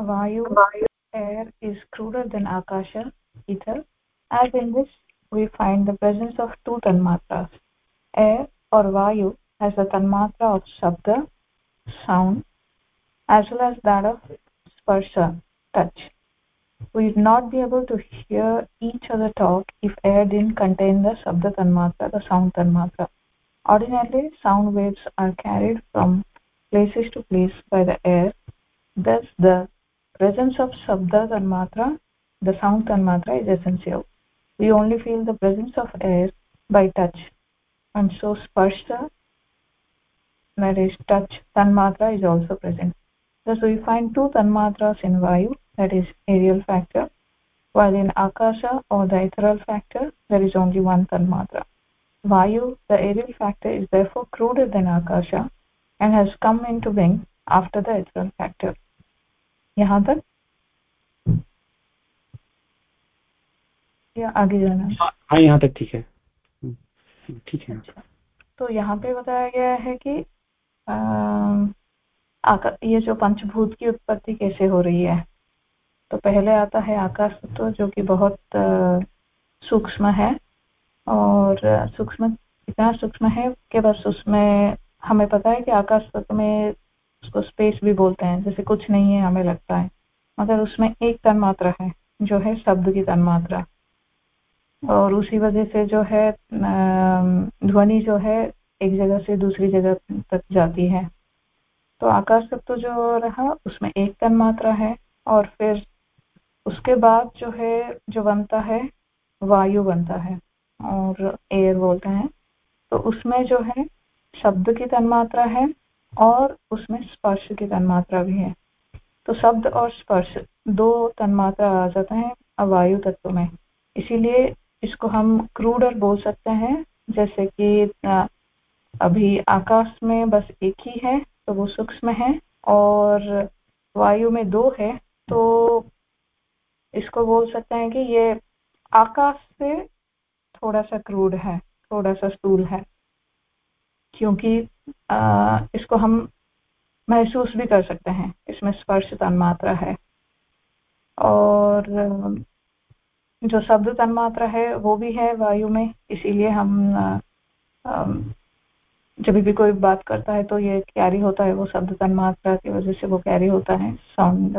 Speaker 2: Vayu, air is cruder than Akasha, ether. As in this, we find the presence of two tanmatras. Air or Vayu has the tanmatra of Shabda, sound, as well as that of Sparsha, touch we would not be able to hear each other talk if air didn't contain the Shabda Tanmatra, the sound Tanmatra. Ordinarily, sound waves are carried from places to place by the air. Thus, the presence of Shabda Tanmatra, the sound Tanmatra, is essential. We only feel the presence of air by touch. And so, Sparsha, that is touch, Tanmatra, is also present. Thus, we find two Tanmatras in Vayu that is aerial factor while in akasha or the ethereal factor there is only one tanmatra vayu the aerial factor is therefore cruder than akasha and has come into being after the ethereal factor यहाँ तक या आगे जाना?
Speaker 1: हाँ यहाँ तक ठीक है। ठीक है।
Speaker 2: अच्छा। तो यहाँ पे बताया गया है कि आ, ये जो पंचभूत की उत्पत्ति कैसे हो रही है? तो पहले आता है आकाश तत्व जो कि बहुत सूक्ष्म है। और सूक्ष्म इतना सूक्ष्म है कि बस उसमें हमें पता है कि आकाश तत्व में उसको स्पेस भी बोलते हैं, जैसे कुछ नहीं है, हमें लगता है। मगर उसमें एक तन्मात्रा है, जो है शब्द की तन्मात्रा। और उसी वजह से जो है ध्वनि जो है, एक जगह से दूसरी जगह तक जाती है। तो आकाश तत्व जो रहा, उसमें एक तन्मात्रा है, और फिर उसके बाद जो है, जो बनता है, वायु बनता है, और एयर बोलते हैं। तो उसमें जो है, शब्द की तन्मात्रा है और उसमें स्पर्श की तन्मात्रा भी है। तो शब्द और स्पर्श दो तन्मात्रा आ जाते हैं वायु तत्व में। इसीलिए इसको हम क्रूडर बोल सकते हैं, जैसे कि अभी आकाश में बस एक ही है तो वो सूक्ष्म है, और वायु में दो है तो इसको बोल सकते हैं कि ये आकाश से थोड़ा सा क्रूड है, थोड़ा सा स्थूल है, क्योंकि इसको हम महसूस भी कर सकते हैं। इसमें स्पर्श तन्मात्रा है। और जो शब्द तन्मात्रा है, वो भी है वायु में। इसीलिए हम जब भी कोई बात करता है तो ये कैरी होता है। वो शब्द तन्मात्रा की वजह से वो कैरी होता है। साउंड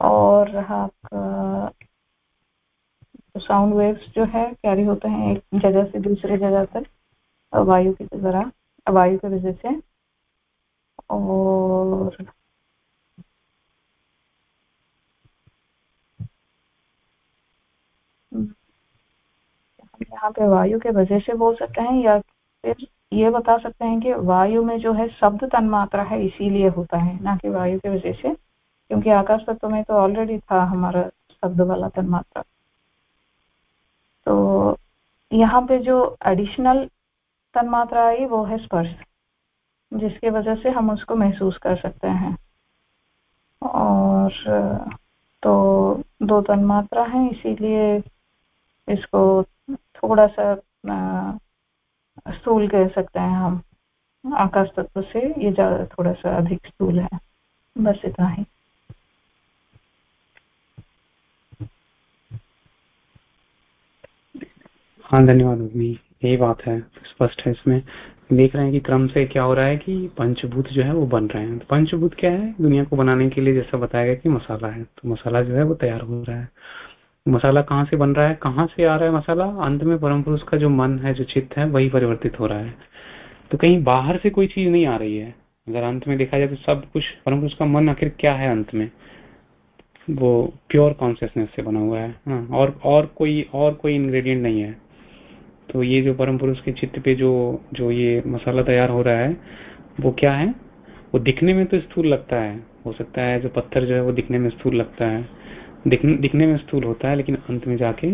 Speaker 2: और आपका साउंड वेव्स जो है कैरी होते हैं एक जगह से दूसरे जगह तक वायु की तरह। वायु की वजह से और यहाँ पे वायु के वजह से बोल सकते हैं या फिर ये बता सकते हैं कि वायु में जो है शब्द तन्मात्रा है, इसीलिए होता है, ना कि वायु की वजह से, क्योंकि आकाश तत्व में तो ऑलरेडी था हमारा शब्द वाला तन्मात्रा। तो यहाँ पे जो एडिशनल तन्मात्रा आई वो है स्पर्श, जिसकी वजह से हम उसको महसूस कर सकते हैं। और तो दो तन्मात्रा है, इसीलिए इसको थोड़ा सा स्थूल कह सकते हैं हम। आकाश तत्व से ये ज़्यादा थोड़ा सा अधिक स्थूल है। बस इतना ही।
Speaker 1: हाँ धन्यवाद यही बात है स्पष्ट है इसमें। देख रहे हैं कि क्रम से क्या हो रहा है कि पंचभूत जो है वो बन रहे हैं। पंचभूत क्या है? दुनिया को बनाने के लिए जैसा बताया गया कि मसाला है। तो मसाला जो है वो तैयार हो रहा है। मसाला कहाँ से बन रहा है? कहाँ से आ रहा है मसाला? अंत में परम पुरुष का जो मन है जो चित्त है वही परिवर्तित हो रहा है। तो कहीं बाहर से कोई चीज़ नहीं आ रही है। अगर अंत में देखा जाए तो सब कुछ परम पुरुष का मन आखिर क्या है अंत में? वो प्योर कॉन्सियसनेस से बना हुआ है। हाँ, और और कोई और कोई इंग्रेडिएंट नहीं है। तो ये जो परम पुरुष के चित्त पे जो जो ये मसाला तैयार हो रहा है, वो क्या है? वो दिखने में तो स्थूल लगता है। हो सकता है जो पत्थर जो है वो दिखने में स्थूल लगता है। दिखने दिखने में स्थूल होता है, लेकिन अंत में जाके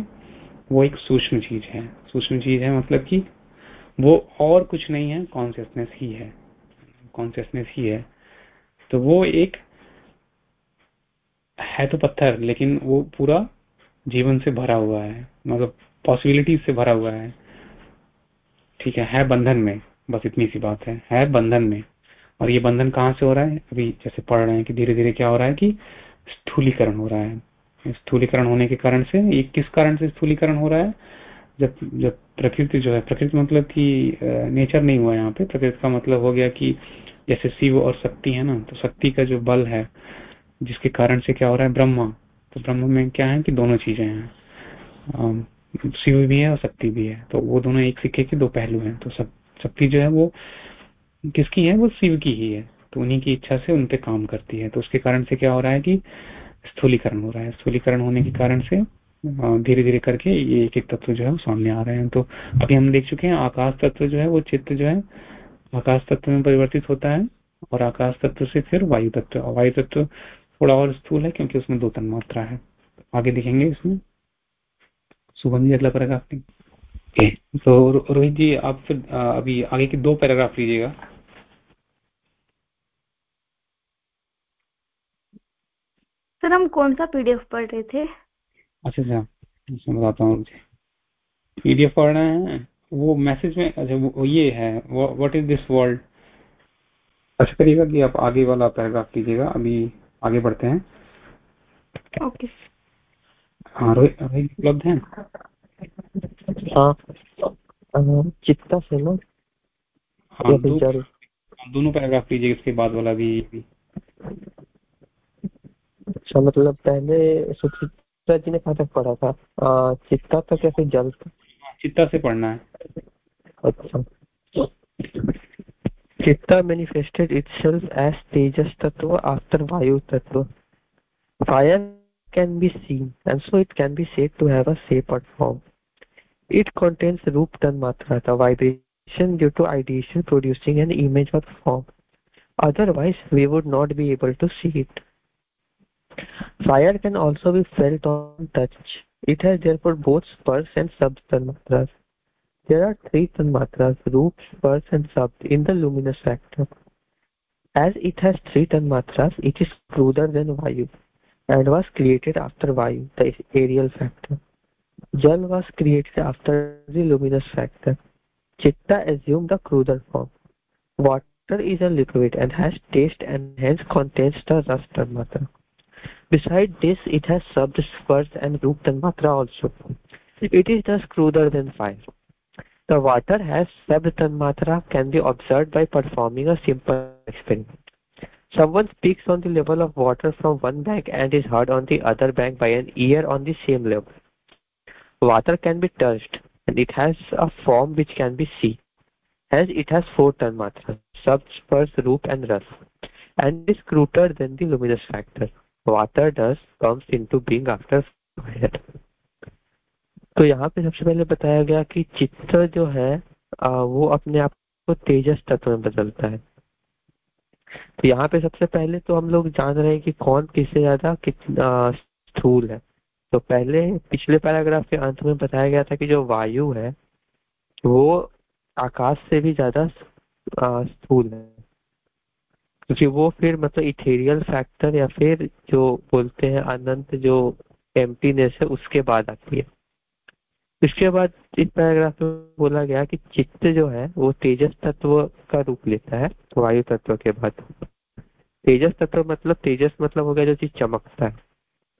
Speaker 1: वो एक सूक्ष्म चीज़ है। सूक्ष्म चीज़ है मतलब कि वो और कुछ नहीं है कॉन्सियसनेस ही है। कॉन्सियसनेस ही है। तो वो एक है तो पत्थर, लेकिन वो पूरा जीवन से भरा हुआ है। मतलब पॉसिबिलिटीज से भरा हुआ है। ठीक है है बंधन में, बस इतनी सी बात है है बंधन में। और ये बंधन कहाँ से हो रहा है? अभी जैसे पढ़ रहे हैं कि धीरे धीरे क्या हो रहा है कि स्थूलीकरण हो रहा है। स्थूलीकरण होने के कारण से, ये किस कारण से स्थूलीकरण हो रहा है? जब जब प्रकृति जो है, प्रकृति मतलब कि नेचर नहीं हुआ यहाँ पे। प्रकृति का मतलब हो गया कि जैसे शिव और शक्ति है ना तो शक्ति का जो बल है, जिसके कारण से क्या हो रहा है? ब्रह्मा। तो ब्रह्म में क्या है कि दोनों चीज़ें हैं। शिव भी है और शक्ति भी है। तो वो दोनों एक सिक्के के दो पहलू हैं। तो शक्ति जो है वो किसकी है? वो शिव की ही है। तो उन्हीं की इच्छा से उनपे काम करती है। तो उसके कारण से क्या हो रहा है कि स्थूलीकरण हो रहा है। स्थूलीकरण होने के कारण से धीरे धीरे करके ये एक एक तत्व जो है वो सामने आ रहे हैं। तो अभी हम देख चुके हैं, आकाश तत्व जो है वो चित्त जो है, आकाश तत्व में परिवर्तित होता है और आकाश तत्व से फिर वायु तत्व। वायु तत्व थोड़ा और स्थूल है क्योंकि उसमें दो तन मात्रा है। आगे दिखेंगे इसमें। शुभम जी अगला पैराग्राफ ओके तो रोहित जी आप फिर अभी आगे के दो पैराग्राफ लीजिएगा।
Speaker 3: सर हम कौन सा पीडीएफ पढ़ रहे थे?
Speaker 1: अच्छा अच्छा। मैं बताता हूँ पीडीएफ पढ़ रहे हैं। वो मैसेज में अच्छा वो ये है व्हाट इज़ दिस वर्ल्ड अच्छा करिएगा कि आप आगे वाला पैराग्राफ लीजिएगा। अभी आगे बढ़ते हैं।
Speaker 3: Okay okay.
Speaker 1: हाँ रोहित उपलब्ध है?
Speaker 4: हाँ चित्ता से ना
Speaker 1: हाँ दो, हाँ, दोनों पैराग्राफ लीजिए इसके बाद वाला भी, भी।
Speaker 4: अच्छा मतलब पहले सुचित्रा जी ने कहा तक पढ़ा था? चित्ता तक या फिर जल
Speaker 1: हाँ, चित्ता से पढ़ना है।
Speaker 4: अच्छा। Chitta manifested itself as tejas tattva after vayu tattva fire can be seen and so it can be said to have a shape or form. It contains Roop Tanmatra, the vibration due to ideation producing an image or form. Otherwise, we would not be able to see it. Fire can also be felt on touch. It has therefore both spurs and subtanmatras. There are three tanmatras, roop, spars and sub, in the luminous factor. As it has three tanmatras, it is cruder than Vayu and was created after Vayu, the aerial factor. Jal was created after the luminous factor. Chitta assumed the cruder form. Water is a liquid and has taste and hence contains the ras tanmatra. Besides this, it has spars and roop tanmatra also. It is thus cruder than fire. The water has Sabtanmatra can be observed by performing a simple experiment. Someone speaks on the level of water from one bank and is heard on the other bank by an ear on the same level. Water can be touched and it has a form which can be seen. Hence it has four tanmatras, sub, spars, roop and ras and is cruder than the luminous factor. Water thus comes into being after fire. तो यहाँ पे सबसे पहले बताया गया कि चित्र जो है वो अपने आप को तेजस तत्व में बदलता है तो यहाँ पे सबसे पहले तो हम लोग जान रहे हैं कि कौन किससे ज़्यादा कितना स्थूल है। तो पहले, पिछले पैराग्राफ के अंत में बताया गया था कि जो वायु है, वो आकाश से भी ज़्यादा स्थूल है। क्योंकि वो फिर मतलब इथेरियल फैक्टर या फिर जो बोलते हैं अनंत जो एम्प्टीनेस है, उसके बाद आती है। इसके बाद इस पैराग्राफ में बोला गया कि चित्त जो है, वो तेजस तत्व का रूप लेता है, वायु तत्व के बाद। तेजस तत्व मतलब तेजस मतलब हो गया जो चीज़ चमकता है।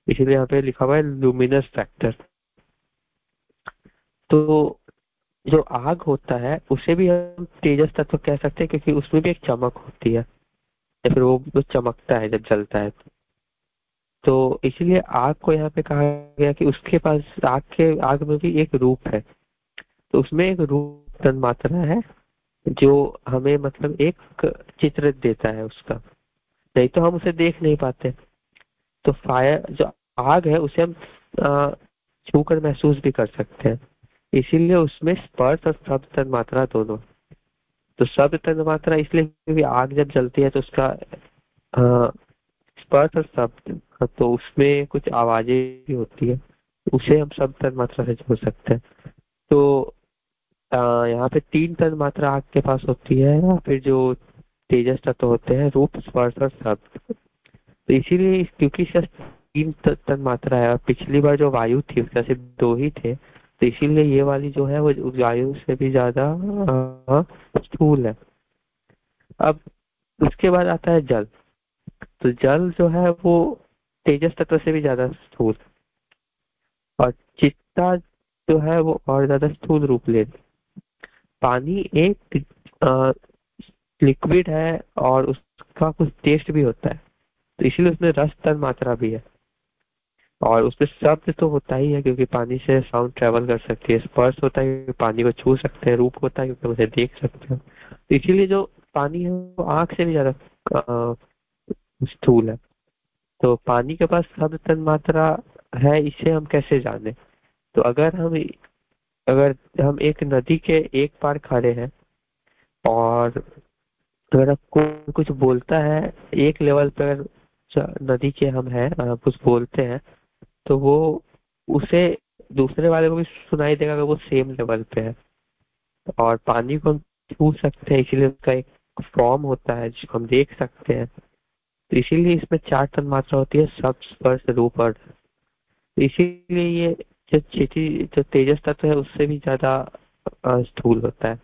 Speaker 4: इसीलिए यहाँ पे लिखा हुआ है लुमिनस फैक्टर तो जो आग होता है, उसे भी हम तेजस तत्व कह सकते हैं, क्योंकि उसमें भी एक चमक होती है। या फिर वो चमकता है जब जलता है। तो इसलिए आग को यहाँ पे कहा गया कि उसके पास आग के, आग में भी एक रूप है। तो उसमें एक रूप तन मात्रा है, जो हमें मतलब एक चित्र देता है उसका। नहीं तो हम उसे देख नहीं पाते। तो फायर, जो आग है, उसे हम छू कर महसूस भी कर सकते हैं। इसीलिए उसमें स्पर्श और शब्द तन मात्रा दोनों। तो शब्द तन मात्रा इसलिए क्योंकि आग जब जलती है तो उसका स्पर्श और शब्द तो उसमें कुछ आवाज़ें भी होती है, उसे हम सब तन मात्रा से जोड़ सकते हैं। तो यहाँ पे तीन तन मात्रा आग के पास होती है, या फिर जो तेजस तत्व होते हैं, रूप, स्पर्श और शब्द। तो इसीलिए क्योंकि तीन तन मात्रा है, और पिछली बार जो वायु थी उसका सिर्फ़ दो ही थे तो इसीलिए ये वाली जो है, वो वायु से भी ज़्यादा स्थूल है। अब, उसके बाद आता है जल। तो जल जो है वो तेजस तत्व से भी ज़्यादा स्थूल और चित्ता जो है वो और ज़्यादा स्थूल रूप ले पानी एक लिक्विड है और उसका कुछ टेस्ट भी होता है। तो इसीलिए उसमें रस, तन मात्रा भी है। और उसमें शब्द तो होता ही है क्योंकि पानी से साउंड ट्रेवल कर सकती है। स्पर्श होता है क्योंकि पानी को छू सकते हैं, रूप होता है क्योंकि उसे देख सकते हैं। तो इसीलिए जो पानी है वो आँख से भी ज़्यादा स्थूल है। तो पानी के पास सब तन मात्रा है, इसे हम कैसे जाने? तो अगर हम अगर हम एक नदी के एक पार खड़े हैं और अगर कोई कुछ बोलता है, एक लेवल पर नदी के हम हैं कुछ बोलते हैं तो वो उसे दूसरे वाले को भी सुनाई देगा अगर वो सेम लेवल पे है। और पानी को हम छू सकते हैं, इसीलिए उसका एक फॉर्म होता है, जिसको हम देख सकते हैं। तो इसीलिए इसमें चार तन मात्रा होती है, सब स्पर्श रूप अर्थ इसीलिए ये जो चेती जो तेजस तत्व है, उससे भी ज़्यादा स्थूल होता है।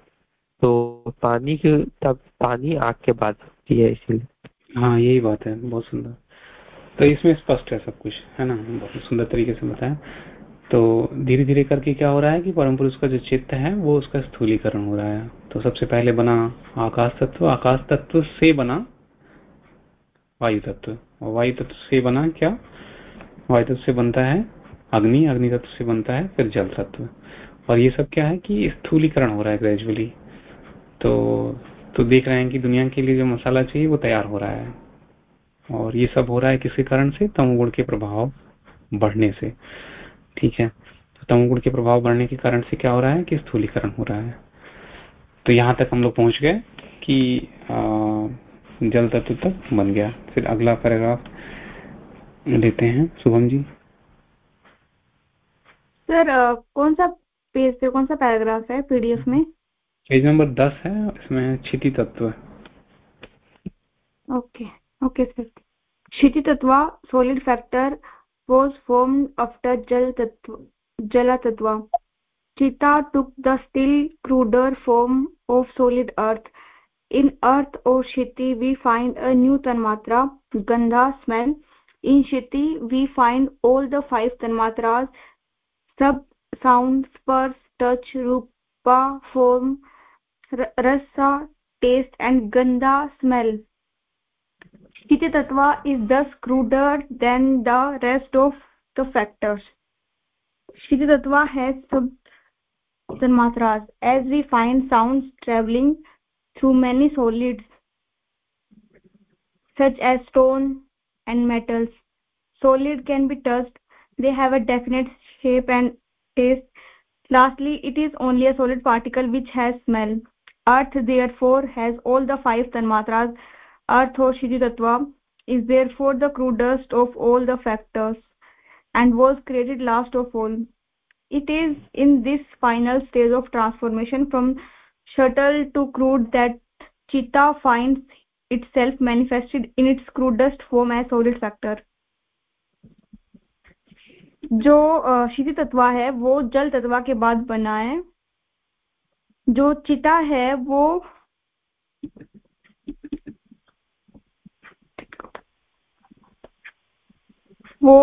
Speaker 4: तो पानी की, तब पानी आग के बाद होती है इसीलिए।
Speaker 1: हाँ यही बात है, बहुत सुंदर। तो इसमें स्पष्ट है सब कुछ, है ना? बहुत सुंदर तरीके से बताया। तो धीरे धीरे करके क्या हो रहा है कि परम पुरुष का जो चित्त है, वो उसका स्थूलीकरण हो रहा है। तो सबसे पहले बना आकाश तत्व आकाश तत्व से बना वायु तत्व वायु तत्व से बना क्या? वायु तत्व से बनता है अग्नि अग्नि तत्व से बनता है फिर जल तत्व और ये सब क्या है कि स्थूलीकरण हो रहा है ग्रेजुअली तो तो देख रहे हैं कि दुनिया के लिए जो मसाला चाहिए वो तैयार हो रहा है। और ये सब हो रहा है किसी कारण से? तमोगुण के प्रभाव बढ़ने से। ठीक है? तो तमोगुण के प्रभाव बढ़ने के कारण से क्या हो रहा है कि स्थूलीकरण हो रहा है। तो यहाँ तक हम लोग पहुँच गए कि आ, जल तत्व तक बन गया। फिर अगला पैराग्राफ लेते हैं। शुभम जी।
Speaker 3: सर कौन सा पेज पे कौन सा पैराग्राफ है पीडीएफ में?
Speaker 1: पेज नंबर दस है इसमें क्षिति तत्व।
Speaker 3: Okay okay sir. क्षिति तत्व solid factor was formed after jal tattva jala tattva Chita took the still cruder form of solid earth in earth or shiti we find a new tanmatra gandha smell. In shiti we find all the five tanmatras sub sound spars touch rupa form rasa taste and gandha smell. Shiti Tattva is thus cruder than the rest of the factors. Shiti Tattva has sub tanmatras. As we find sounds traveling through many solids such as stone and metals. Solid can be touched. They have a definite shape and taste. Lastly, it is only a solid particle which has smell. Earth therefore has all the five tanmatras earth or shiti tattva is therefore the crudest of all the factors and was created last of all it is in this final stage of transformation from subtle to crude that chitta finds itself manifested in its crudest form as solid factor जो क्षिति तत्व है वो जल तत्व के बाद बना है जो चिता है वो वो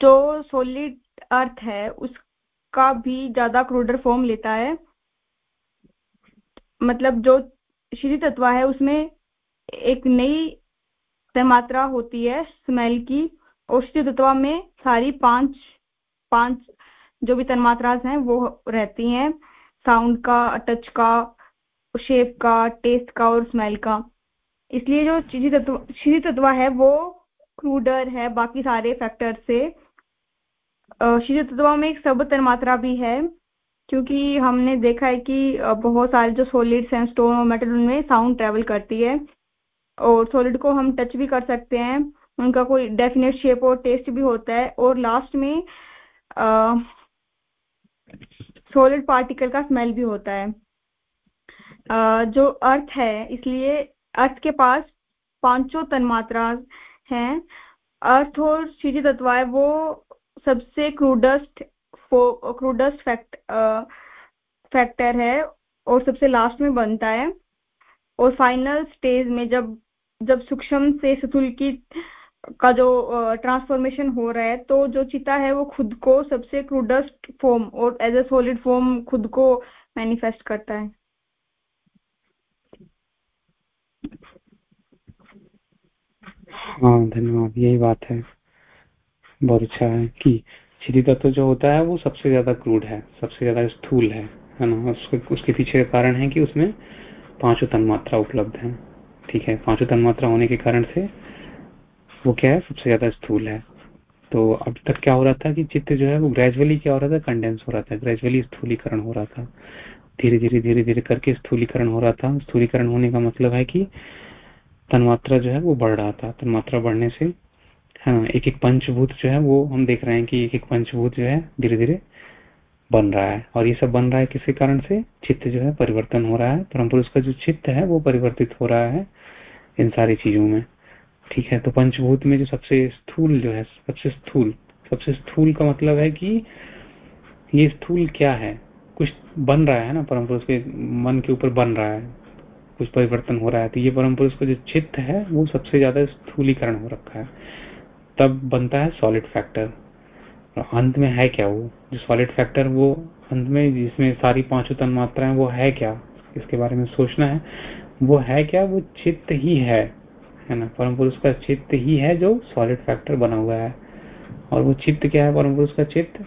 Speaker 3: जो सॉलिड अर्थ है उसका भी ज़्यादा क्रूडर फॉर्म लेता है। मतलब जो श्री तत्व है, उसमें एक नई मात्रा होती है, स्मेल की, और श्री तत्व में सारी पाँच पाँच जो भी तन्मात्रास हैं, वो रहती हैं। साउंड का, टच का, शेप का, टेस्ट का और स्मेल का। इसलिए जो क्षिति तत्व क्षिति तत्व है, वो क्रूडर है बाकी सारे फैक्टर से। क्षिति तत्व में एक सब तन्मात्रा भी है क्योंकि हमने देखा है कि बहुत सारे जो सॉलिड्स हैं स्टोन और मेटल उनमें साउंड ट्रेवल करती है और सॉलिड को हम टच भी कर सकते हैं उनका कोई डेफिनेट शेप और टेस्ट भी होता है और लास्ट में सॉलिड पार्टिकल का स्मेल भी होता है। आ, जो अर्थ है इसलिए अर्थ के पास पाँचों तन्मात्रा हैं। अर्थ और क्षिति तत्व है वो सबसे क्रूडस्ट क्रूडस्ट फैक्ट फैक्टर है और सबसे लास्ट में बनता है। और फाइनल स्टेज में जब जब सूक्ष्म से स्थूल की, का जो ट्रांसफॉर्मेशन हो रहा है तो जो चिता है वो खुद को सबसे क्रूडस्ट फॉर्म और एज ए सॉलिड फॉर्म खुद को मैनिफेस्ट करता है।
Speaker 1: हाँ धन्यवाद, यही बात है। बहुत अच्छा है कि श्री तत्व जो होता है, वो सबसे ज़्यादा क्रूड है, सबसे ज़्यादा स्थूल है है ना? उसके उसके पीछे कारण है कि उसमें पाँचों तन्मात्रा उपलब्ध है, ठीक है? पाँचों तन्मात्रा होने के कारण से वो क्या है? सबसे ज़्यादा स्थूल है। तो अब तक क्या हो रहा था कि चित्त जो है, वो ग्रेजुअली क्या हो रहा था? कंडेंस हो रहा था ग्रेजुअली स्थूलीकरण हो रहा था। धीरे धीरे धीरे धीरे करके स्थूलीकरण हो रहा था। स्थूलीकरण होने का मतलब है कि तन्मात्रा जो है, वो बढ़ रहा था। तन्मात्रा बढ़ने से हाँ एक एक पंचभूत जो है, वो हम देख रहे हैं कि एक एक पंचभूत जो है धीरे धीरे बन रहा है। और ये सब बन रहा है किसी कारण से? चित्त जो है, परिवर्तन हो रहा है। परम पुरुष का जो चित्त है, वो परिवर्तित हो रहा है इन सारी चीज़ों में। ठीक है तो पंचभूत में जो सबसे स्थूल जो है, सबसे स्थूल सबसे स्थूल का मतलब है कि ये स्थूल क्या है? कुछ बन रहा है ना परम पुरुष के मन के ऊपर बन रहा है, कुछ परिवर्तन हो रहा है। तो ये परम पुरुष का जो चित्त है, वो सबसे ज़्यादा स्थूलीकरण हो रखा है। तब बनता है सॉलिड फैक्टर अंत में है क्या वो? जो सॉलिड फैक्टर वो अंत में, जिसमें सारी पाँचों तन मात्राएँ, वो है क्या? इसके बारे में सोचना है। वो है क्या? वो चित्त ही है है ना? परम पुरुष का चित्त ही है जो सॉलिड फैक्टर बना हुआ है। और वो चित्त क्या है? परम पुरुष का चित्त?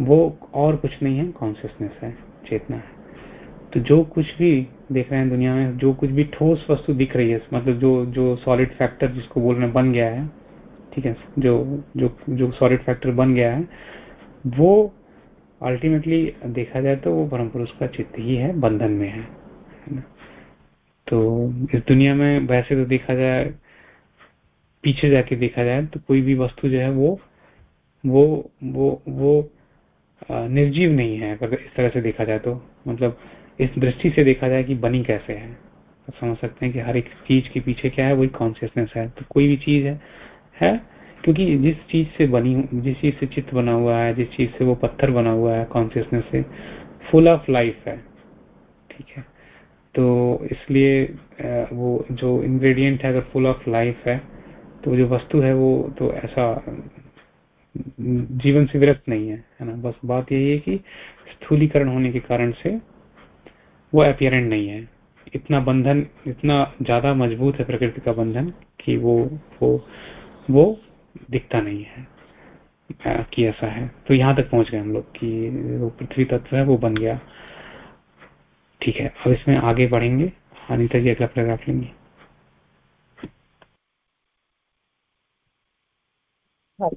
Speaker 1: वो और कुछ नहीं है कॉन्सियसनेस है, चेतना है। तो जो कुछ भी देख रहे हैं दुनिया में, जो कुछ भी ठोस वस्तु दिख रही है मतलब जो जो सॉलिड फैक्टर जिसको बोल रहे बन गया है ठीक है, जो जो जो सॉलिड फैक्टर बन गया है, वो अल्टीमेटली देखा जाए तो वो परम पुरुष का चित्त ही है, बंधन में है तो इस दुनिया में वैसे तो देखा जाए, पीछे जाके देखा जाए तो कोई भी वस्तु जो है वो वो वो वो निर्जीव नहीं है, अगर इस तरह से देखा जाए तो। मतलब इस दृष्टि से देखा जाए कि बनी कैसे है। तो समझ सकते हैं कि हर एक चीज़ के पीछे क्या है, वही कॉन्सियसनेस है। तो कोई भी चीज़ है है? क्योंकि जिस चीज़ से बनी, जिस चीज़ से चित्र बना हुआ है, जिस चीज़ से वो पत्थर बना हुआ है कॉन्शियसनेस से फुल ऑफ़ लाइफ है। ठीक है? तो इसलिए वो जो इंग्रेडिएंट है, अगर फुल ऑफ़ लाइफ है तो जो वस्तु है वो तो ऐसा, जीवन से विरक्त नहीं है है ना? बस बात यही है कि स्थूलीकरण होने के कारण से वो अपियरेंट नहीं है। इतना बंधन, इतना ज़्यादा मज़बूत है प्रकृति का बंधन कि वो वो वो दिखता नहीं है कि ऐसा है तो यहाँ तक पहुँच गए हम लोग कि वो पृथ्वी तत्व है वो बन गया ठीक है अब इसमें आगे बढ़ेंगे अनिता जी अगला पैराग्राफ लेंगे
Speaker 5: हाँ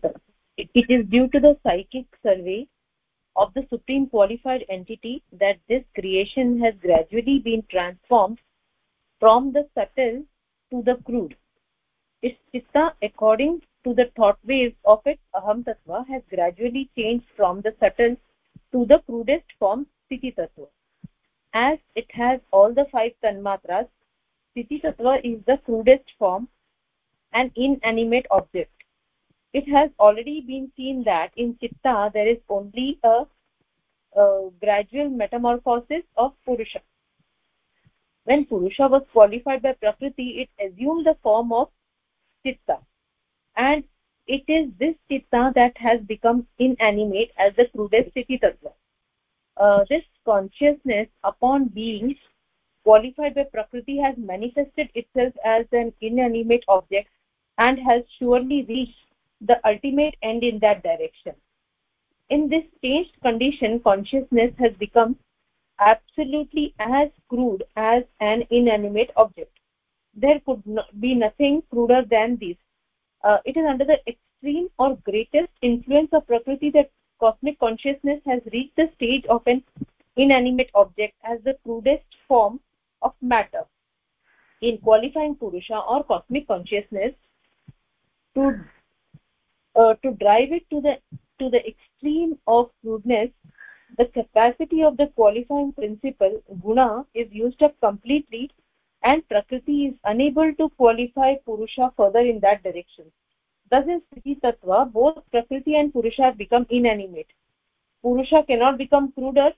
Speaker 5: it is due to the psychic survey of the supreme qualified entity that this creation has gradually been transformed from the subtle to the crude its chitta according to the thought waves of its aham tattva has gradually changed from the subtle to the crudest form sthiti tattva. As it has all the five tanmatras sthiti tattva is the crudest form an inanimate object. It has already been seen that in chitta there is only a, a gradual metamorphosis of purusha. When purusha was qualified by prakriti it assumed the form of chitta. And it is this chitta that has become inanimate as the crudest sthiti tattva. Uh, this consciousness upon being qualified by prakriti has manifested itself as an inanimate object and has surely reached the ultimate end in that direction. In this changed condition consciousness has become absolutely as crude as an inanimate object there could be nothing cruder than this. Uh, it is under the extreme or greatest influence of prakriti that cosmic consciousness has reached the stage of an inanimate object as the crudest form of matter. In qualifying purusha or cosmic consciousness to uh, to drive it to the to the extreme of crudeness the capacity of the qualifying principle guna is used up completely and prakriti is unable to qualify purusha further in that direction. Thus in sthiti tattva both prakriti and purusha become inanimate. Purusha cannot become cruder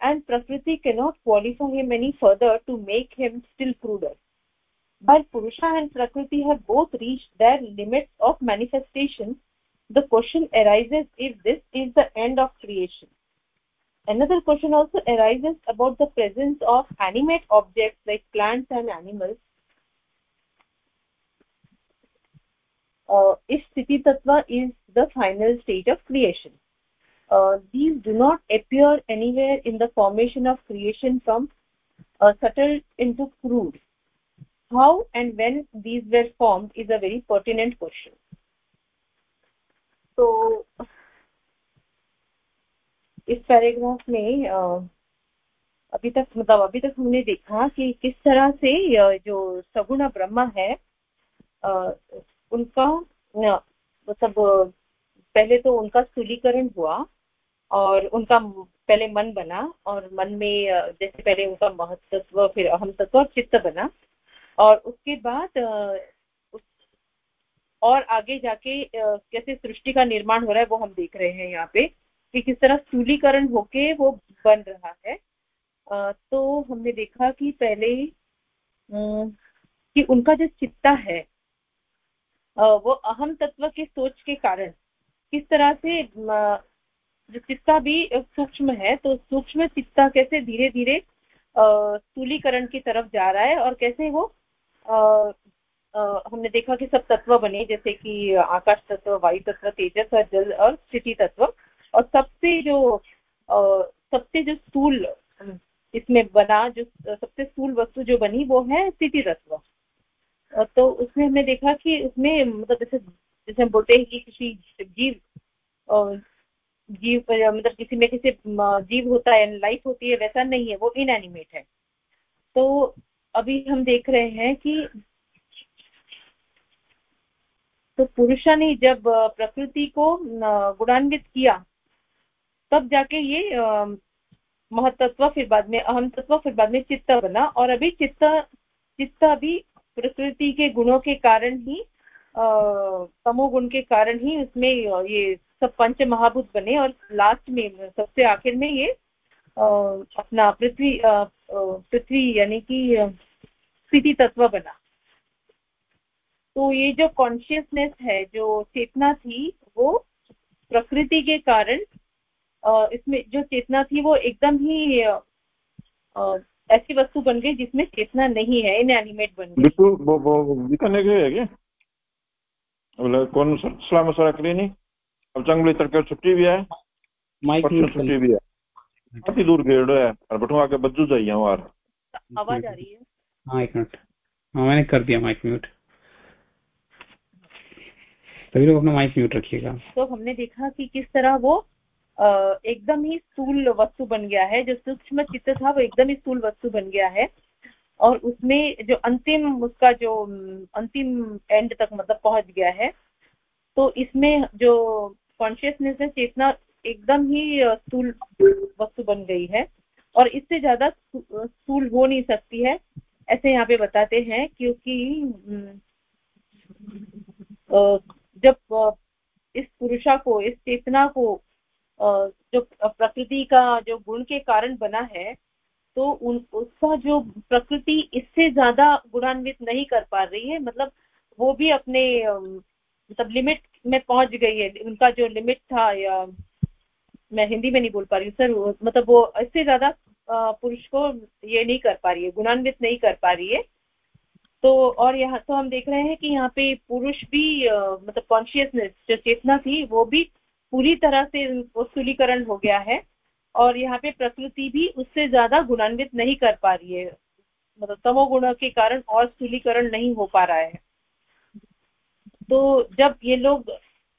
Speaker 5: and prakriti cannot qualify him any further to make him still cruder. While purusha and prakriti have both reached their limits of manifestation. The question arises if this is the end of creation another question also arises about the presence of animate objects like plants and animals. Uh, if sthiti is the final stage of creation. Uh, these do not appear anywhere in the formation of creation from uh, subtle into crude. How and when these were formed is a very pertinent question. So इस paragraph में अभी तक मतलब अभी तक हमने देखा कि किस तरह से जो सगुण ब्रह्म है उनका मतलब पहले तो उनका स्थूलीकरण हुआ और उनका पहले मन बना और मन में जैसे पहले उनका महत्व फिर अहम तत्व और चित्त बना और उसके बाद और आगे जाके कैसे सृष्टि का निर्माण हो रहा है वो हम देख रहे हैं यहाँ पे। कि किस तरह स्थूलीकरण होके वो बन रहा है। आ, तो हमने देखा कि पहले कि उनका जो चित्ता है वो अहम तत्व के सोच के कारण किस तरह से जो चित्ता भी सूक्ष्म है तो सूक्ष्म चित्ता कैसे धीरे धीरे स्थूलीकरण की तरफ़ जा रहा है और कैसे वो आ, हमने देखा कि सब तत्व बने जैसे कि आकाश तत्व वायु तत्व तेजस और जल और स्थिति तत्व। और सबसे जो सबसे जो स्थूल, इसमें बना जो, सबसे स्थूल वस्तु जो बनी वो है स्थिति तत्व तो उसमें हमने देखा कि उसमें मतलब जैसे जैसे हम बोलते हैं कि किसी जीव जीव मतलब किसी में किसी जीव होता है, लाइफ होती है, वैसा नहीं है, वो इनएनिमेट है। तो अभी हम देख रहे हैं कि तो पुरुषा ने जब प्रकृति को गुणान्वित किया तब जाके ये महतत्व फिर बाद में अहम तत्व फिर बाद में चित्त बना और अभी चित्त चित्त अभी प्रकृति के गुणों के कारण ही तमोगुण के कारण ही उसमें ये सब पंच महाभूत बने और लास्ट में सबसे आखिर में ये आ, अपना पृथ्वी पृथ्वी यानी कि स्थिति तत्व बना। तो ये जो कॉन्शियसनेस है जो चेतना थी वो प्रकृति के कारण इसमें जो चेतना थी वो एकदम ही ऐसी वस्तु बन गई जिसमें चेतना नहीं है इन एनिमेट बन गई।
Speaker 6: बिल्कुल वो वो दिखाने गए है क्या? बोले कौन सलाम मसला के लिए नहीं? अब चंगली तड़के छुट्टी भी है माइक छुट्टी भी है। काफ़ी दूर गेड़ है और बैठो आके बज्जू जाइए वहाँ
Speaker 5: आवाज़ आ रही है।
Speaker 1: हाँ एक मिनट। हाँ मैंने कर दिया माइक म्यूट। सभी लोग अपना माइक म्यूट रखिएगा।
Speaker 5: तो हमने देखा कि किस तरह वो एकदम ही स्थूल वस्तु बन गया है, जो सूक्ष्म चित्त था, वो एकदम ही स्थूल वस्तु बन गया है। और उसमें जो अंतिम, उसका जो अंतिम एंड तक मतलब पहुँच गया है। तो इसमें जो कॉन्शियसनेस है, चेतना एकदम ही स्थूल वस्तु बन गई है। और इससे ज़्यादा स्थूल हो नहीं सकती है, ऐसे यहाँ पे बताते हैं, क्योंकि जब इस पुरुषा को, इस चेतना को जो प्रकृति का जो गुण के कारण बना है तो उन, उसका जो प्रकृति इससे ज़्यादा गुणान्वित नहीं कर पा रही है मतलब वो भी अपने मतलब लिमिट में पहुँच गई है। उनका जो लिमिट था, या मैं हिंदी में नहीं बोल पा रही हूँ, सर मतलब वो इससे ज़्यादा पुरुष को ये नहीं कर पा रही है, गुणान्वित नहीं कर पा रही है। तो और यहाँ तो हम देख रहे हैं कि यहाँ पे पुरुष भी मतलब कॉन्शियसनेस जो चेतना थी, वो भी पूरी तरह से स्थूलीकरण हो गया है और यहाँ पे प्रकृति भी उससे ज़्यादा गुणान्वित नहीं कर पा रही है। मतलब तमोगुण के कारण और स्थूलीकरण नहीं हो पा रहा है। तो जब ये लोग,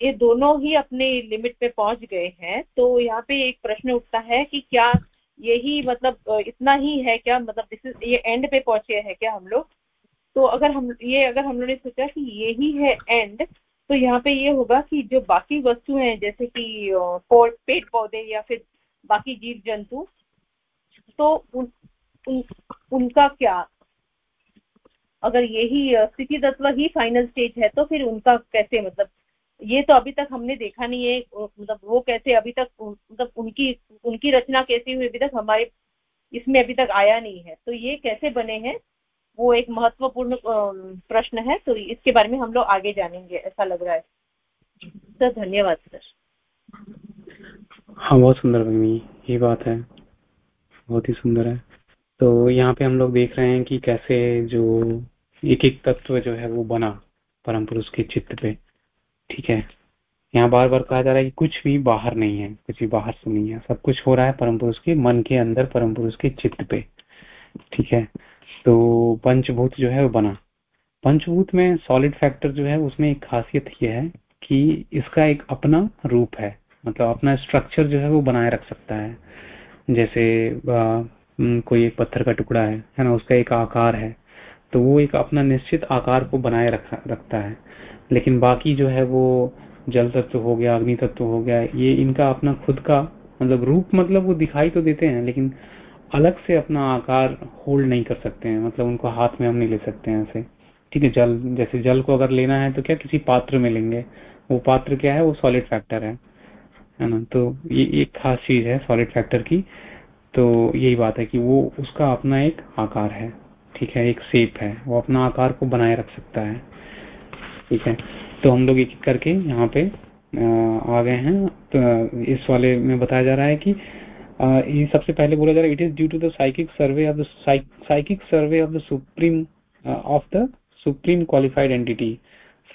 Speaker 5: ये दोनों ही अपने लिमिट पे पहुँच गए हैं तो यहाँ पे एक प्रश्न उठता है कि क्या यही मतलब इतना ही है क्या? मतलब दिस इज़ ये एंड पे पहुँचे हैं क्या हम लोग? तो अगर हम, ये अगर हम लोगों ने सोचा कि यही है एंड तो यहाँ पे ये होगा कि जो बाकी वस्तु हैं जैसे कि पेड़ पौधे या फिर बाकी जीव जंतु तो उन, उन, उनका क्या? अगर यही स्थिति तत्व ही फाइनल स्टेज है तो फिर उनका कैसे मतलब ये तो अभी तक हमने देखा नहीं है मतलब वो कैसे अभी तक मतलब उनकी उनकी रचना कैसी हुई अभी तक हमारे इसमें अभी तक आया नहीं है। तो ये कैसे बने हैं? वो एक महत्वपूर्ण प्रश्न है तो इसके बारे में हम लोग आगे जानेंगे, ऐसा लग रहा है। सर, धन्यवाद, सर।
Speaker 1: हाँ बहुत सुंदर भगनी ये बात है। बहुत ही सुंदर है। तो यहाँ पे हम लोग देख रहे हैं कि कैसे जो एक एक तत्व जो है वो बना परम पुरुष के चित्त पे। ठीक है? यहाँ बार बार कहा जा रहा है कि कुछ भी बाहर नहीं है, कुछ भी बाहर से नहीं है। सब कुछ हो रहा है परम पुरुष के मन के अंदर, परम पुरुष के चित्त पे। ठीक है? तो पंचभूत जो है वो बना। पंचभूत में सॉलिड फैक्टर जो है उसमें एक खासियत ये है कि इसका एक अपना रूप है। मतलब अपना स्ट्रक्चर जो है वो बनाए रख सकता है। जैसे आ, कोई एक पत्थर का टुकड़ा है है ना उसका एक आकार है तो वो एक अपना निश्चित आकार को बनाए रख, रखता है। लेकिन बाकी जो है वो जल तत्व हो गया अग्नि तत्व हो गया ये इनका अपना खुद का मतलब रूप मतलब वो दिखाई तो देते हैं लेकिन अलग से अपना आकार होल्ड नहीं कर सकते हैं मतलब उनको हाथ में हम नहीं ले सकते हैं ऐसे। ठीक है, जल, जैसे जल को अगर लेना है तो क्या किसी पात्र में लेंगे? वो पात्र क्या है? वो सॉलिड फैक्टर है। है ना? तो ये एक खास चीज़ है सॉलिड फैक्टर की। तो यही बात है कि वो, उसका अपना एक आकार है। ठीक है, एक सेप है। वो अपना आकार को बनाए रख सकता है। ठीक है? तो हम लोग एक करके यहाँ पे आ गए हैं। तो इस वाले में बताया जा रहा है कि ये सबसे पहले बोला जा रहा है it is due to the psychic survey of the psychic survey of the supreme of the supreme qualified entity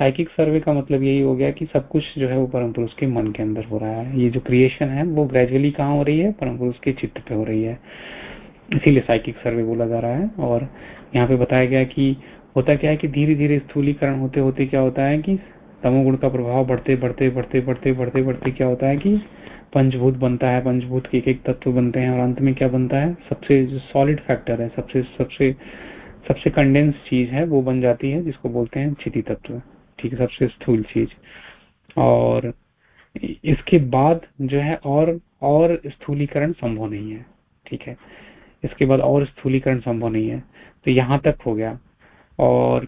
Speaker 1: psychic survey का मतलब यही हो गया कि सब कुछ जो है वो परम पुरुष के मन के अंदर हो रहा है। ये जो क्रिएशन है, वो ग्रेजुअली कहाँ हो रही है? परम पुरुष के चित्त पे हो रही है। इसीलिए साइकिक सर्वे बोला जा रहा है। और यहाँ पे बताया गया कि होता क्या है कि धीरे धीरे स्थूलीकरण होते होते क्या होता है कि तमोगुण का प्रभाव बढ़ते बढ़ते बढ़ते बढ़ते बढ़ते बढ़ते क्या होता है कि पंचभूत बनता है, पंचभूत के एक एक तत्व बनते हैं और अंत में क्या बनता है? सबसे जो सॉलिड फैक्टर है, सबसे सबसे सबसे कंडेंस चीज़ है, वो बन जाती है, जिसको बोलते हैं क्षिति तत्व। ठीक है, सबसे स्थूल चीज़। और इसके बाद जो है और और स्थूलीकरण संभव नहीं है। ठीक है, इसके बाद और स्थूलीकरण संभव नहीं है। तो यहाँ तक हो गया। और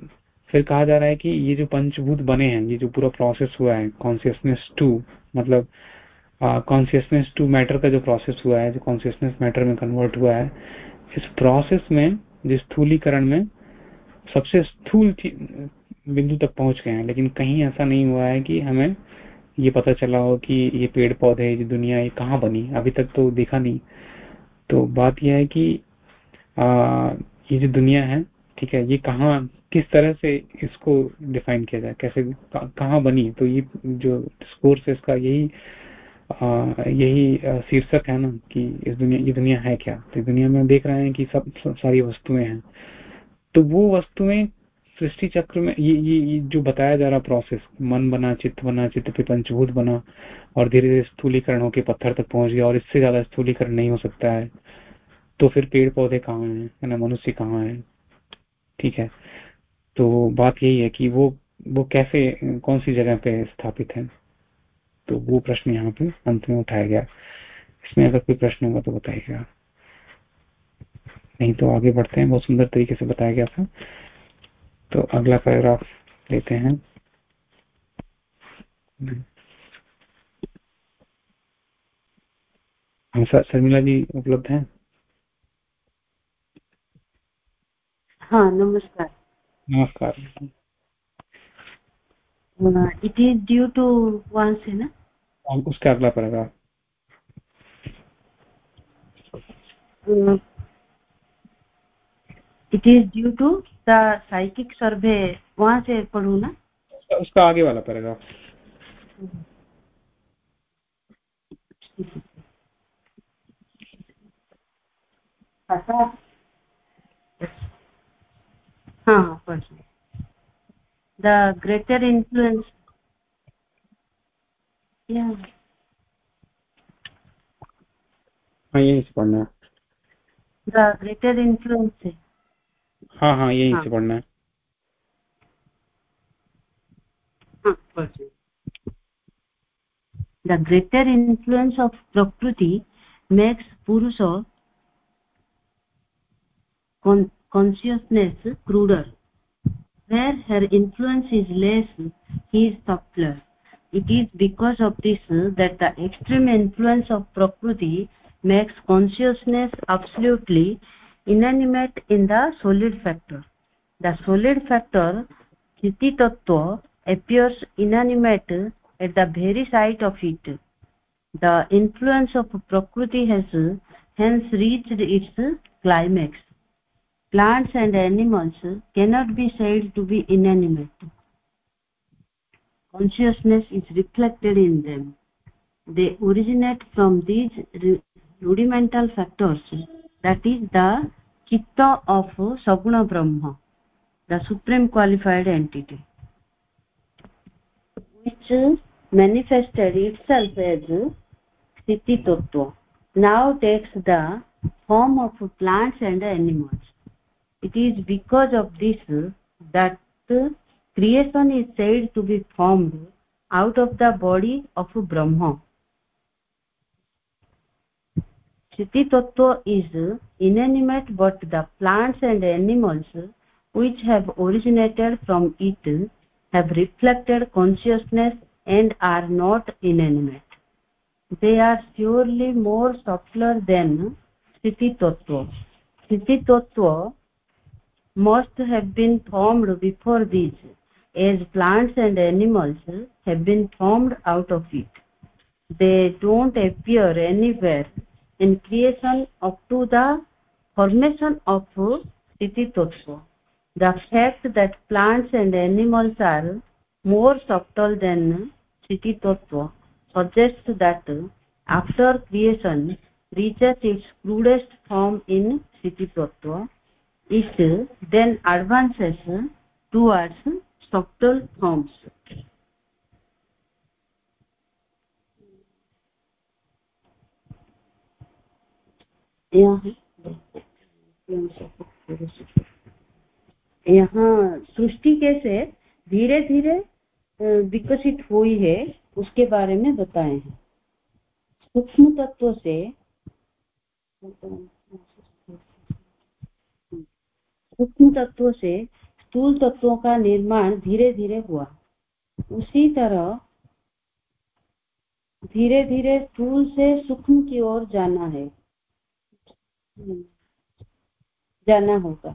Speaker 1: फिर कहा जा रहा है कि ये जो पंचभूत बने हैं ये जो पूरा प्रोसेस हुआ है कॉन्सियसनेस टू मतलब कॉन्सियसनेस टू मैटर का जो प्रोसेस हुआ है जो कॉन्सियसनेस मैटर में कन्वर्ट हुआ है इस प्रोसेस में जिस स्थूलीकरण में सबसे स्थूल बिंदु तक पहुँच गए हैं लेकिन कहीं ऐसा नहीं हुआ है कि हमें ये पता चला हो कि ये पेड़ पौधे ये दुनिया ये कहाँ बनी अभी तक तो देखा नहीं। तो बात यह है कि आ, ये जो दुनिया है ठीक है ये कहाँ किस तरह से इसको डिफाइन किया जाए? कैसे कहाँ बनी? तो ये जो डिस्कोर्स है इसका यही आ, यही शीर्षक है ना कि इस दुनिया ये दुनिया है क्या? तो दुनिया में देख रहे हैं कि सब, सारी वस्तुएँ हैं। तो वो वस्तुएँ सृष्टि चक्र में ये, ये ये जो बताया जा रहा प्रोसेस मन बना चित्त बना चित्त पे पंचभूत बना और धीरे धीरे स्थूलीकरण होकर पत्थर तक पहुँच गया और इससे ज़्यादा स्थूलीकरण नहीं हो सकता है। तो फिर पेड़ पौधे कहाँ हैं? मनुष्य कहाँ है? ठीक है। तो बात यही है कि वो वो कैसे कौन सी जगह पे स्थापित है? तो वो प्रश्न यहाँ पे अंत में उठाया गया। इसमें अगर कोई प्रश्न होगा तो बताइएगा। नहीं तो आगे बढ़ते हैं। बहुत सुंदर तरीके से बताया गया था। तो अगला पैराग्राफ लेते हैं। हाँ शर्मिला जी उपलब्ध हैं?
Speaker 7: हाँ नमस्कार।
Speaker 1: नमस्कार।
Speaker 7: It is due to one से ना?
Speaker 1: उसका अगला paragraph
Speaker 7: it is due to the psychic survey वहाँ से पढ़ू ना।
Speaker 1: उसका आगे वाला पैराग्राफ
Speaker 7: हाँ पढ़ द ग्रेटर इन्फ्लुएंस
Speaker 1: हाँ यही से पढ़ना
Speaker 7: द ग्रेटर इन्फ्लुएंस है।
Speaker 1: हाँ हाँ यही हाँ. से पढ़ना है।
Speaker 7: The greater influence of Prakriti makes Purusha con consciousness cruder. Where her influence is less, he is subtler. It is because of this that the extreme influence of Prakriti makes consciousness absolutely inanimate in the solid factor the solid factor sthiti tattva appears inanimate at the very sight of it the influence of prakriti has hence reached its climax plants and animals cannot be said to be inanimate. Consciousness is reflected in them. They originate from these rudimental factors that is the chitta of saguna brahma the supreme qualified entity which manifested itself as sthiti tattva now takes the form of plants and animals it is because of this that creation is said to be formed out of the body of brahma Sthiti Tattva is inanimate but the plants and animals which have originated from it have reflected consciousness and are not inanimate. They are surely more subtler than Sthiti Tattva. Sthiti Tattva must have been formed before these, as plants and animals have been formed out of it. They don't appear anywhere in creation up to the formation of sthiti tattva the fact that plants and animals are more subtle than sthiti tattva suggests that after creation reaches its crudest form in sthiti tattva it then advances towards subtle forms. यहाँ सृष्टि कैसे धीरे धीरे विकसित हुई है, उसके बारे में बताए हैं। सूक्ष्म तत्व से सूक्ष्म तत्व से स्थूल तत्वों का निर्माण धीरे धीरे हुआ। उसी तरह धीरे धीरे स्थूल से सूक्ष्म की ओर जाना है। जाना होगा।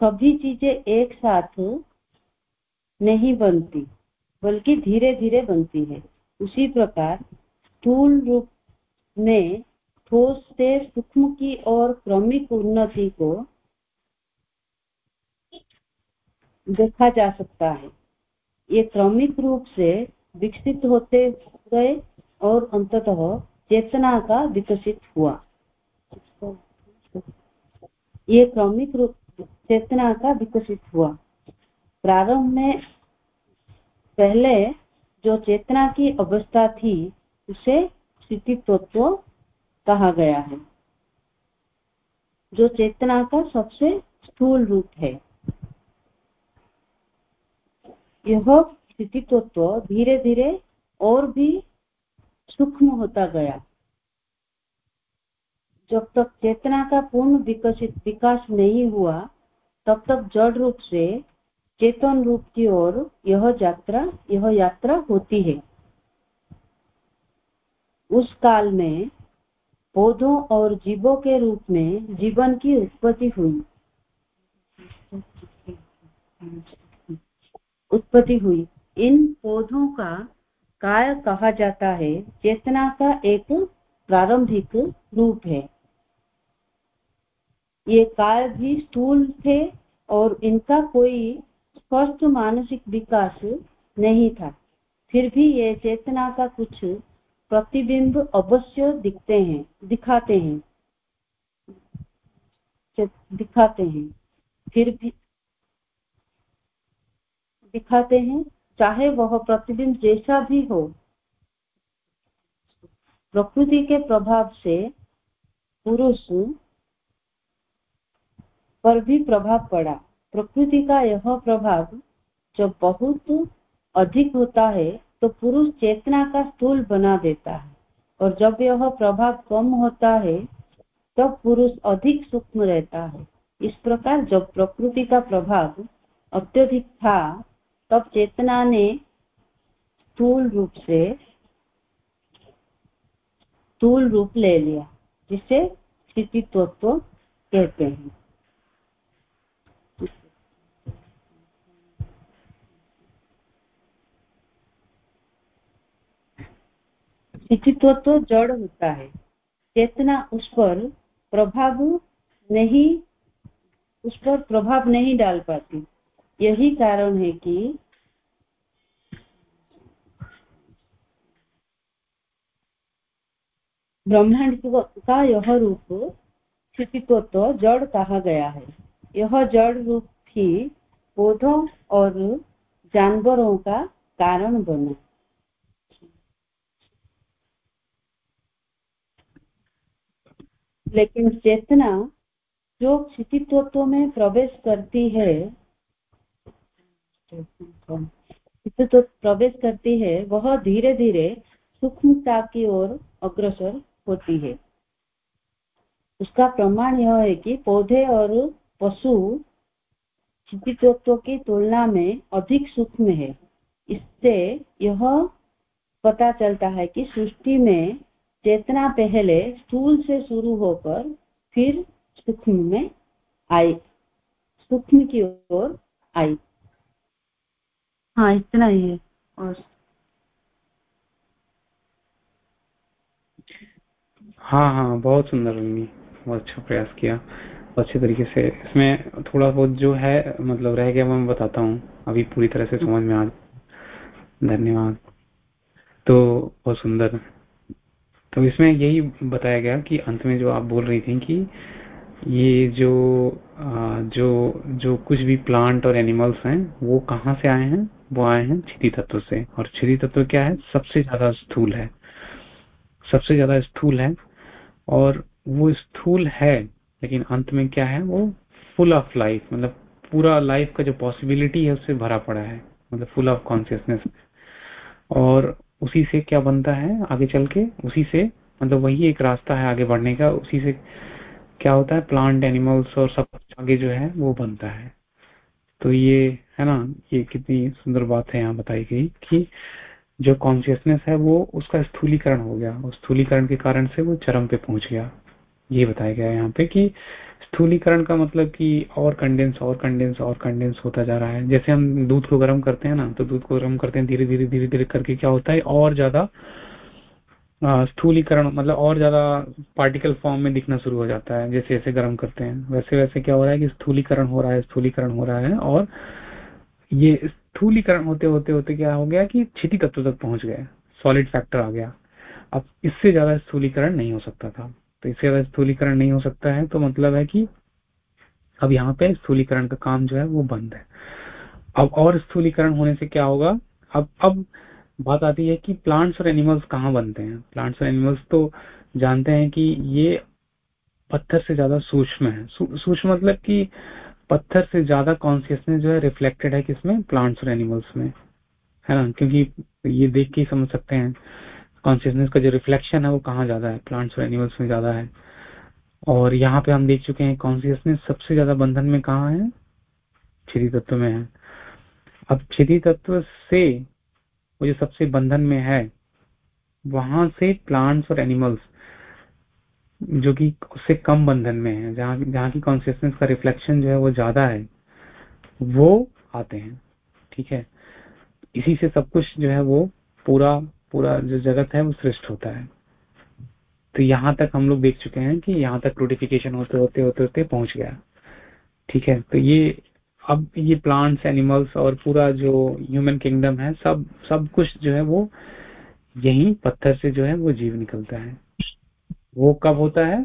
Speaker 7: सभी चीज़ें एक साथ नहीं बनती, बल्कि धीरे धीरे बनती है। उसी प्रकार स्थूल रूप में ठोस से सूक्ष्म की ओर क्रमिक उन्नति को देखा जा सकता है। ये क्रमिक रूप से विकसित होते गए और अंततः चेतना का विकसित हुआ। ये क्रमिक रूप चेतना का विकसित हुआ। प्रारंभ में पहले जो चेतना की अवस्था थी, उसे स्थिति तत्व कहा गया है, जो चेतना का सबसे स्थूल रूप है। यह स्थिति तत्व धीरे धीरे और भी सूक्ष्म होता गया। जब तक चेतना का पूर्ण विकसित, विकास नहीं हुआ, तब तक जड़ रूप से चेतन रूप की ओर यह यात्रा यह यात्रा होती है। उस काल में पौधों और जीवों के रूप में जीवन की उत्पत्ति हुई। उत्पत्ति हुई। इन पौधों का काय कहा जाता है, चेतना का एक प्रारंभिक रूप है। ये काय भी स्थूल थे और इनका कोई स्पष्ट मानसिक विकास नहीं था। फिर भी ये चेतना का कुछ प्रतिबिंब अवश्य दिखते हैं, दिखाते हैं। दिखाते हैं। फिर भी दिखाते हैं, चाहे वह प्रतिबिंब जैसा भी हो। प्रकृति के प्रभाव से पुरुष पर भी प्रभाव पड़ा। प्रकृति का यह प्रभाव जब बहुत अधिक होता है तो पुरुष चेतना का स्थूल बना देता है। और जब यह प्रभाव कम होता है, तब तो पुरुष अधिक सूक्ष्म रहता है। इस प्रकार जब प्रकृति का प्रभाव अत्यधिक था तब चेतना ने स्थूल रूप से, स्थूल रूप ले लिया, जिसे स्थितित्व कहते हैं। स्थितित्व तो जड़ होता है। चेतना उस पर प्रभाव नहीं, उस पर प्रभाव नहीं डाल पाती। यही कारण है कि ब्रह्मांड का यह रूप स्थितित्व तो जड़ कहा गया है। यह जड़ रूप ही पौधों और जानवरों का कारण बना। लेकिन चेतना जो क्षितित्व में प्रवेश करती है प्रवेश करती है, वह धीरे धीरे सूक्ष्मता की ओर अग्रसर होती है। उसका प्रमाण यह है कि पौधे और पशु क्षितित्व की तुलना में अधिक सूक्ष्म है। इससे यह पता चलता है कि सृष्टि में चेतना पहले स्थूल से शुरू होकर फिर सूक्ष्म में आई, सूक्ष्म की ओर आई। हाँ इतना ही है। और
Speaker 1: हाँ हाँ बहुत सुंदर रंगी बहुत अच्छा प्रयास किया, अच्छे तरीके से। इसमें थोड़ा बहुत जो है मतलब रह गया मैं बताता हूँ। अभी पूरी तरह से समझ में आ धन्यवाद। तो बहुत सुंदर। तो इसमें यही बताया गया कि अंत में जो आप बोल रही थी कि ये जो जो जो कुछ भी प्लांट और एनिमल्स हैं, वो कहाँ से आए हैं? वो आए हैं क्षिति तत्व से। और क्षिति तत्व क्या है? सबसे ज़्यादा स्थूल है। सबसे ज़्यादा स्थूल है और वो स्थूल है, लेकिन अंत में क्या है? वो फुल ऑफ़ लाइफ मतलब पूरा लाइफ का जो पॉसिबिलिटी है, उससे भरा पड़ा है मतलब फुल ऑफ़ कॉन्सियसनेस और उसी से क्या बनता है आगे चल के? उसी से मतलब वही एक रास्ता है आगे बढ़ने का, उसी से क्या होता है? प्लांट एनिमल्स और सब आगे जो है, वो बनता है। तो ये, है ना? ये कितनी सुंदर बात है यहाँ बताई गई कि जो कॉन्शियसनेस है, वो उसका स्थूलीकरण हो गया। उस स्थूलीकरण के कारण से वो चरम पे पहुँच गया। ये बताया गया यहाँ पे कि स्थूलीकरण का मतलब कि और कंडेंस और कंडेंस और कंडेंस होता जा रहा है। जैसे हम दूध को गर्म करते हैं ना तो दूध को गर्म करते हैं, धीरे धीरे धीरे धीरे करके क्या होता है, और ज़्यादा स्थूलीकरण मतलब और ज़्यादा पार्टिकल फॉर्म में दिखना शुरू हो जाता है। जैसे जैसे गर्म करते हैं, वैसे वैसे क्या हो रहा है कि स्थूलीकरण हो रहा है, स्थूलीकरण हो रहा है, और ये स्थूलीकरण होते होते होते क्या हो गया कि छिटी तत्व तक पहुँच गए। सॉलिड फैक्टर आ गया। अब इससे ज़्यादा स्थूलीकरण नहीं हो सकता था। तो इससे ज़्यादा स्थूलीकरण नहीं हो सकता है तो मतलब है कि अब यहाँ पे स्थूलीकरण का काम जो है वो बंद है। अब और स्थूलीकरण होने से क्या होगा? अब अब बात आती है कि प्लांट्स और एनिमल्स कहाँ बनते हैं? प्लांट्स और एनिमल्स तो जानते हैं कि ये पत्थर से ज़्यादा सूक्ष्म है। सूक्ष्म मतलब कि पत्थर से ज़्यादा कॉन्सियसनेस जो है रिफ्लेक्टेड है किसमें? प्लांट्स और एनिमल्स में। है ना? क्योंकि ये देख के समझ सकते हैं। कॉन्सियसनेस का जो रिफ्लेक्शन है वो कहाँ ज़्यादा है? प्लांट्स और एनिमल्स में ज़्यादा है। और यहाँ पे हम देख चुके हैं कॉन्सियसनेस सबसे ज़्यादा बंधन में कहा है? क्षिति तत्व में है। अब क्षिति तत्व से वो जो सबसे बंधन में है, वहाँ से प्लांट्स और एनिमल्स जो कि उससे कम बंधन में है, जहाँ जहाँ की कॉन्सियसनेस का रिफ्लेक्शन जो है वो ज़्यादा है, वो आते हैं, ठीक है? इसी से सब कुछ जो है वो पूरा पूरा जो जगत है वो सृष्ट होता है। तो यहाँ तक हम लोग देख चुके हैं कि यहाँ तक नोटिफिकेशन होते होते होते होते पहुँच गया, ठीक है? तो ये, अब ये प्लांट्स एनिमल्स और पूरा जो ह्यूमन किंगडम है, सब सब कुछ जो है वो यही पत्थर से जो है वो जीव निकलता है। वो कब होता है?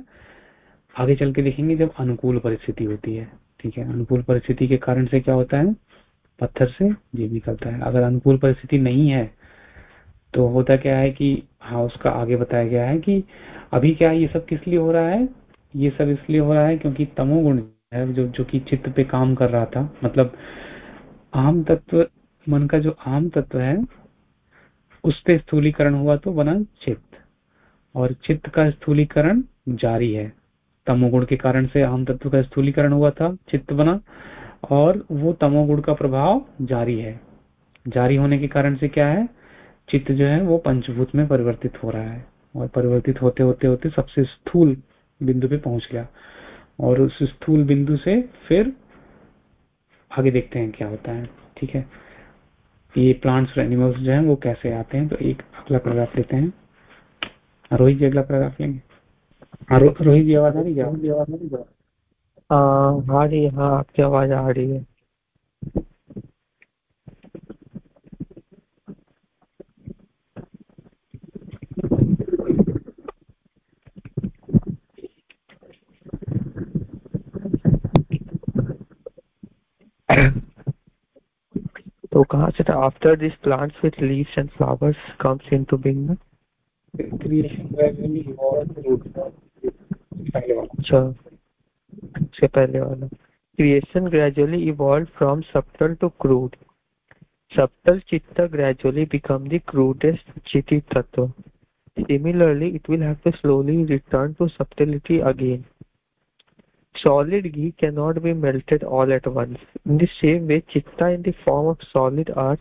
Speaker 1: आगे चल के देखेंगे जब अनुकूल परिस्थिति होती है, ठीक है? अनुकूल परिस्थिति के कारण से क्या होता है? पत्थर से जीव निकलता है। अगर अनुकूल परिस्थिति नहीं है तो होता क्या है कि हाँ उसका आगे बताया गया है कि अभी क्या ये सब किस लिए हो रहा है? ये सब इसलिए हो रहा है क्योंकि तमोगुण है, जो जो कि चित्त पे काम कर रहा था मतलब आम तत्व, मन का जो आम तत्व है उस पे स्थूलीकरण हुआ तो बना चित्त। और चित्त का स्थूलीकरण जारी है। तमोगुण के कारण से आम तत्व का स्थूलीकरण हुआ था, चित्त बना, और वो तमोगुण का प्रभाव जारी है। जारी होने के कारण से क्या है? चित्त जो है, वो पंचभूत में परिवर्तित हो रहा है, और परिवर्तित होते होते होते सबसे स्थूल बिंदु पे पहुँच गया, और उस स्थूल बिंदु से फिर आगे देखते हैं क्या होता है, ठीक है? ये प्लांट्स और एनिमल्स जो है, वो कैसे आते हैं? तो एक अगला पैराग्राफ लेते हैं। रोहित जी अगला पैराग्राफ लेंगे रोहित जी आवाज़ आ रही है आ रही है
Speaker 4: आपकी आवाज़ आ रही है तो कहाँ से था? After this plants with leaves and flowers comes into being अच्छा उसके पहले वाला creation gradually evolve from subtle to crude subtle chitta gradually become the crudest chitti tattva similarly it will have to slowly return to subtlety again solid ghee cannot be melted all at once. In the same way, chitta in the form of solid earth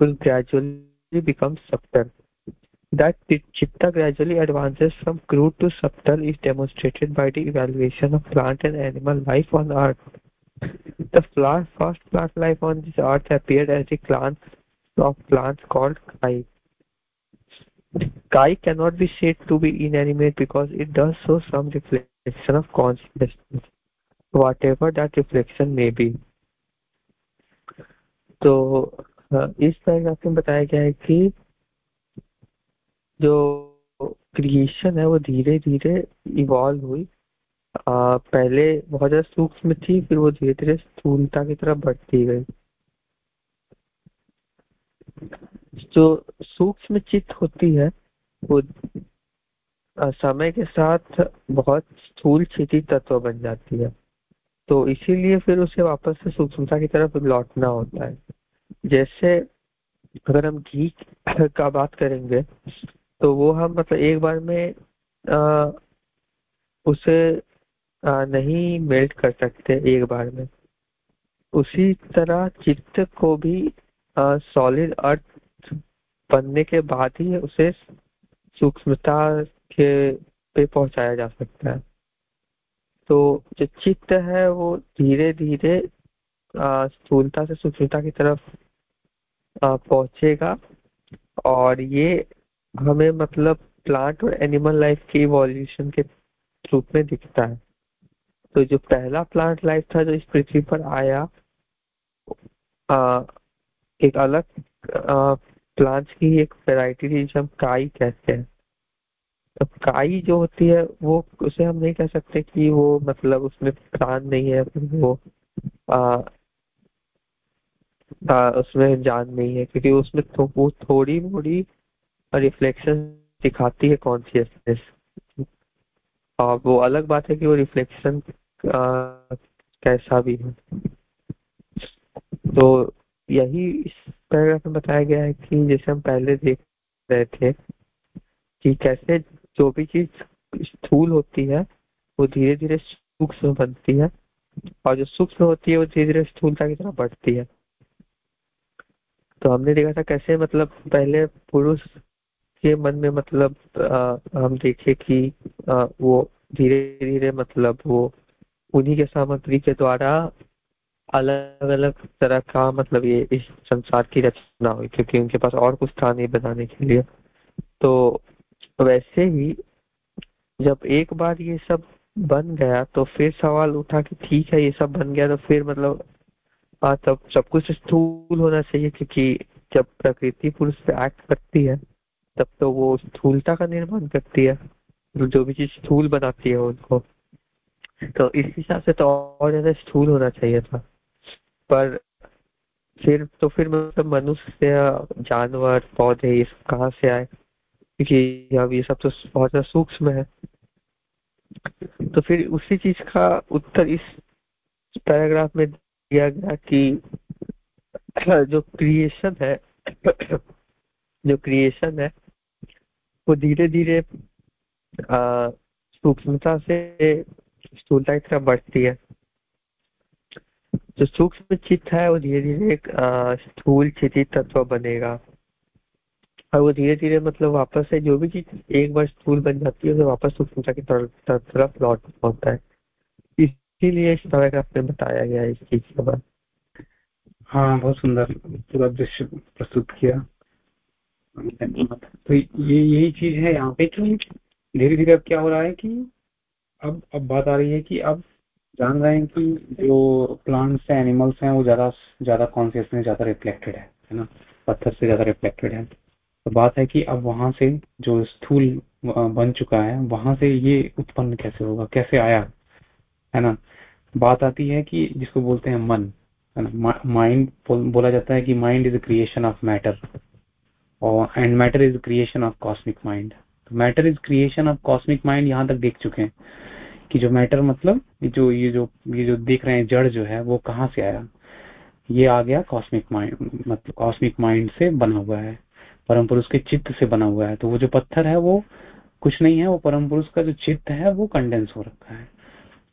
Speaker 4: will gradually become subtle. That chitta gradually advances from crude to subtle is demonstrated by the evaluation of plant and animal life on earth. The first plant life on this earth appeared as the clans of plants called kai. Kai cannot be said to be inanimate because it does show some reflection reflection of consciousness, whatever that reflection may be. तो इस paragraph में बताया गया है कि जो creation है वो धीरे धीरे इवॉल्व हुई। आ, पहले बहुत ज़्यादा सूक्ष्म थी फिर वो धीरे धीरे स्थूलता की तरफ़ बढ़ती गई। जो सूक्ष्म चित्त होती है वो समय के साथ बहुत स्थूल क्षिति तत्व बन जाती है। तो इसीलिए फिर उसे वापस से सूक्ष्मता की तरफ़ लौटना होता है। जैसे अगर हम घी का बात करेंगे तो वो हम मतलब एक बार में आ, उसे आ, नहीं मेल्ट कर सकते एक बार में। उसी तरह चित्त को भी सॉलिड अर्थ बनने के बाद ही उसे सूक्ष्मता के पे पहुँचाया जा सकता है। तो जो चित्त है वो धीरे धीरे स्थूलता से सूक्ष्मता की तरफ़ पहुंचेगा। और ये हमें मतलब प्लांट और एनिमल लाइफ के इवोल्यूशन के रूप में दिखता है। तो जो पहला प्लांट लाइफ था जो इस पृथ्वी पर आया आ, एक अलग प्लांट्स की एक वेराइटी थी जिसे हम काई कहते हैं। तो काई जो होती है वो उसे हम नहीं कह सकते कि वो मतलब उसमें प्राण नहीं है वो आ, आ, उसमें जान नहीं है क्योंकि उसमें थो, वो थोड़ी मोड़ी रिफ्लेक्शन दिखाती है कॉन्शियसनेस और वो अलग बात है कि वो रिफ्लेक्शन कैसा भी है। तो यही इस पैराग्राफ में बताया गया है कि जैसे हम पहले देख रहे थे कि कैसे जो भी चीज़ स्थूल होती है, वो धीरे धीरे सूक्ष्म बनती है और जो सूक्ष्म होती है, वो धीरे धीरे स्थूलता की तरफ़ बढ़ती है। तो हमने देखा था कैसे मतलब पहले पुरुष के मन में मतलब आ, हम देखे कि आ, वो धीरे धीरे मतलब वो उन्हीं के सामग्री के द्वारा अलग अलग तरह का मतलब ये इस संसार की रचना हुई क्योंकि उनके पास और कुछ था नहीं बनाने के लिए। तो वैसे ही जब एक बार ये सब बन गया तो फिर सवाल उठा कि ठीक है ये सब बन गया तो फिर मतलब हाँ तब सब कुछ स्थूल होना चाहिए क्योंकि जब प्रकृति पुरुष पे एक्ट करती है तब तो वो स्थूलता का निर्माण करती है। जो भी चीज़ स्थूल बनाती है उनको। तो इस हिसाब से तो और ज़्यादा स्थूल होना चाहिए था। पर फिर तो फिर मतलब मनुष्य, जानवर, पौधे, ये सब कहाँ से आए? क्योंकि अब ये सब तो बहुत ज़्यादा सूक्ष्म है। तो फिर उसी चीज़ का उत्तर इस पैराग्राफ में दिया गया कि जो क्रिएशन है, जो क्रिएशन है वो धीरे धीरे सूक्ष्मता से स्थूलता की तरफ़ बढ़ती है। जो सूक्ष्म चित्त है, वो धीरे धीरे एक स्थूल चितित तत्व बनेगा। और वो धीरे धीरे मतलब वापस से जो भी चीज़ एक बार स्थूल बन जाती है, उसे वापस सूक्ष्मता की तरफ़ लौट होता है। इसीलिए इस तरह का आपने बताया गया इस चीज़ के बाद
Speaker 1: हाँ बहुत सुंदर पूरा दृश्य प्रस्तुत किया। तो ये, यही चीज़ है यहाँ पे कि धीरे धीरे अब क्या हो रहा है कि अब अब बात आ रही है कि अब जान रहे हैं कि जो प्लांट्स हैं एनिमल्स हैं, वो ज़्यादा ज़्यादा कॉन्सियसनेस ज़्यादा रिफ्लेक्टेड है है ना? पत्थर से ज़्यादा रिफ्लेक्टेड है। तो बात है कि अब वहाँ से जो स्थूल बन चुका है, वहाँ से ये उत्पन्न कैसे होगा, कैसे आया, है ना? बात आती है कि जिसको बोलते हैं मन, है ना? माइंड बोला जाता है कि mind is creation of matter और and matter is creation of cosmic mind matter is creation of cosmic mind यहाँ तक देख चुके हैं कि जो मैटर मतलब जो, ये जो ये जो देख रहे हैं जड़ जो है, वो कहाँ से आया? ये आ गया कॉस्मिक माइंड मतलब कॉस्मिक माइंड से बना हुआ है। परम पुरुष के चित्त से बना हुआ है। तो वो जो पत्थर है, वो कुछ नहीं है, वो परम पुरुष का जो चित्त है, वो कंडेंस हो रखा है।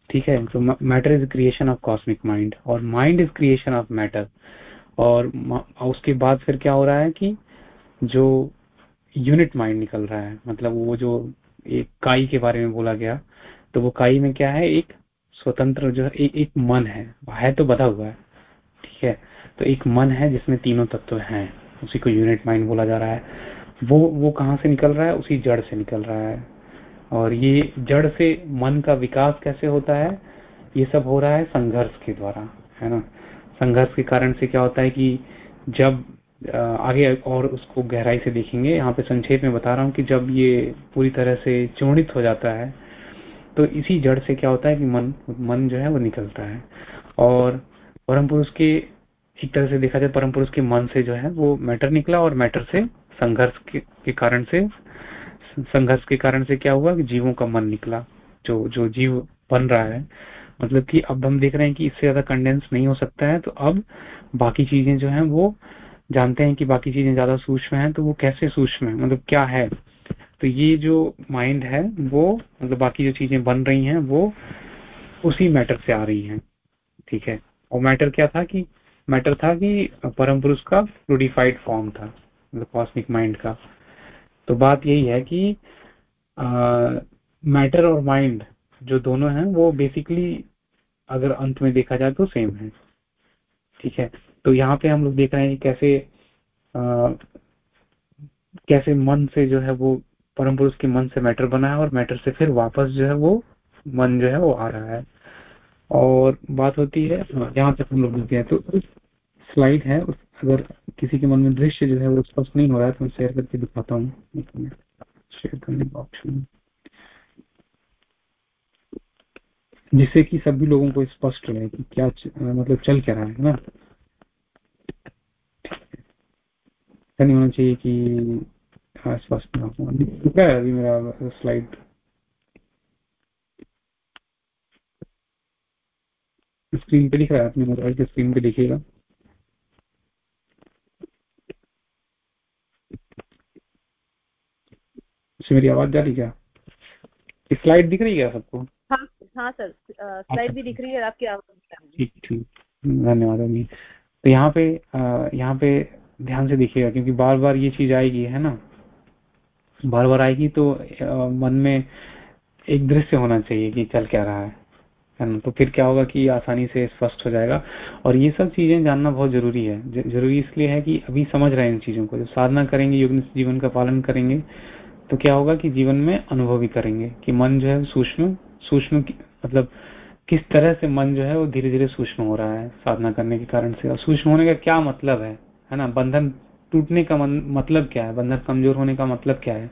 Speaker 1: ठीक है? तो matter is creation of cosmic mind और mind is creation of matter और उसके बाद फिर क्या हो रहा है कि जो यूनिट माइंड निकल रहा है मतलब वो जो एक काई के बारे में बोला गया तो वो काई में क्या है एक स्वतंत्र जो है ए, एक मन है है तो बधा हुआ है ठीक है तो एक मन है जिसमें तीनों तत्व हैं उसी को यूनिट माइंड बोला जा रहा है वो वो कहाँ से निकल रहा है उसी जड़ से निकल रहा है और ये जड़ से मन का विकास कैसे होता है ये सब हो रहा है संघर्ष के द्वारा है ना संघर्ष के कारण से क्या होता है कि जब आगे और उसको गहराई से देखेंगे। यहाँ पे संक्षेप में बता रहा हूँ कि जब ये पूरी तरह से चूर्णित हो जाता है तो इसी जड़ से क्या होता है कि मन मन जो है वो निकलता है। और परम पुरुष के एक तरह से देखा जाए परम पुरुष के मन से जो है वो मैटर निकला और मैटर से संघर्ष के, के कारण से संघर्ष के कारण से क्या हुआ कि जीवों का मन निकला जो जो जीव बन रहा है। मतलब कि अब हम देख रहे हैं कि इससे ज़्यादा कंडेंस नहीं हो सकता है तो अब बाकी चीज़ें जो है वो जानते हैं कि बाकी चीज़ें ज़्यादा सूक्ष्म हैं तो वो कैसे सूक्ष्म है? मतलब क्या है? तो ये जो माइंड है, वो मतलब बाकी जो चीज़ें बन रही हैं, वो उसी मैटर से आ रही हैं। ठीक है? और मैटर क्या था कि मैटर था कि परम पुरुष का फ्लूडिफाइड फॉर्म था मतलब कॉस्मिक माइंड का। तो बात यही है कि मैटर और माइंड जो दोनों हैं, वो बेसिकली अगर अंत में देखा जाए तो सेम है। ठीक है? तो यहाँ पे हम लोग देख रहे हैं कैसे आ, कैसे मन से जो है वो परम पुरुष के मन से मैटर बना है और मैटर से फिर वापस जो है वो मन जो है वो आ रहा है। और बात होती है जहाँ तक हम लोग देखते हैं तो स्लाइड है उस अगर किसी के मन में दृश्य जो है वो स्पष्ट नहीं हो रहा है तो मैं शेयर करके दिखाता हूँ। शेयर करने का ऑप्शन जिससे कि सभी लोगों को स्पष्ट रहे कि क्या मतलब चल क्या रहा है ना? नहीं होना चाहिए कि हाँ स्पष्ट ना हो। है अभी मेरा स्लाइड स्क्रीन पे रहा है अपने मोबाइल के स्क्रीन पे दिखेगा मेरी आवाज़ जा रही क्या? स्लाइड दिख रही है सबको?
Speaker 5: हाँ हाँ सर स्लाइड भी दिख रही है आपकी आवाज़
Speaker 1: ठीक ठीक। धन्यवाद तो यहाँ पे यहाँ पे ध्यान से देखिएगा, क्योंकि बार बार ये चीज़ आएगी, है ना? बार बार आएगी तो मन में एक दृश्य होना चाहिए कि चल क्या रहा है है ना? तो फिर क्या होगा कि आसानी से स्पष्ट हो जाएगा। और ये सब चीज़ें जानना बहुत ज़रूरी है। ज़रूरी इसलिए है कि अभी समझ रहे हैं इन चीज़ों को। जब साधना करेंगे, योग जीवन का पालन करेंगे तो क्या होगा कि जीवन में अनुभव भी करेंगे कि मन जो है सूक्ष्म सूक्ष्म मतलब किस तरह से मन जो है वो धीरे धीरे सूक्ष्म हो रहा है साधना करने के कारण से। और सूक्ष्म होने का क्या मतलब है? है ना? बंधन टूटने का मतलब क्या है? बंधन कमज़ोर होने का मतलब क्या है?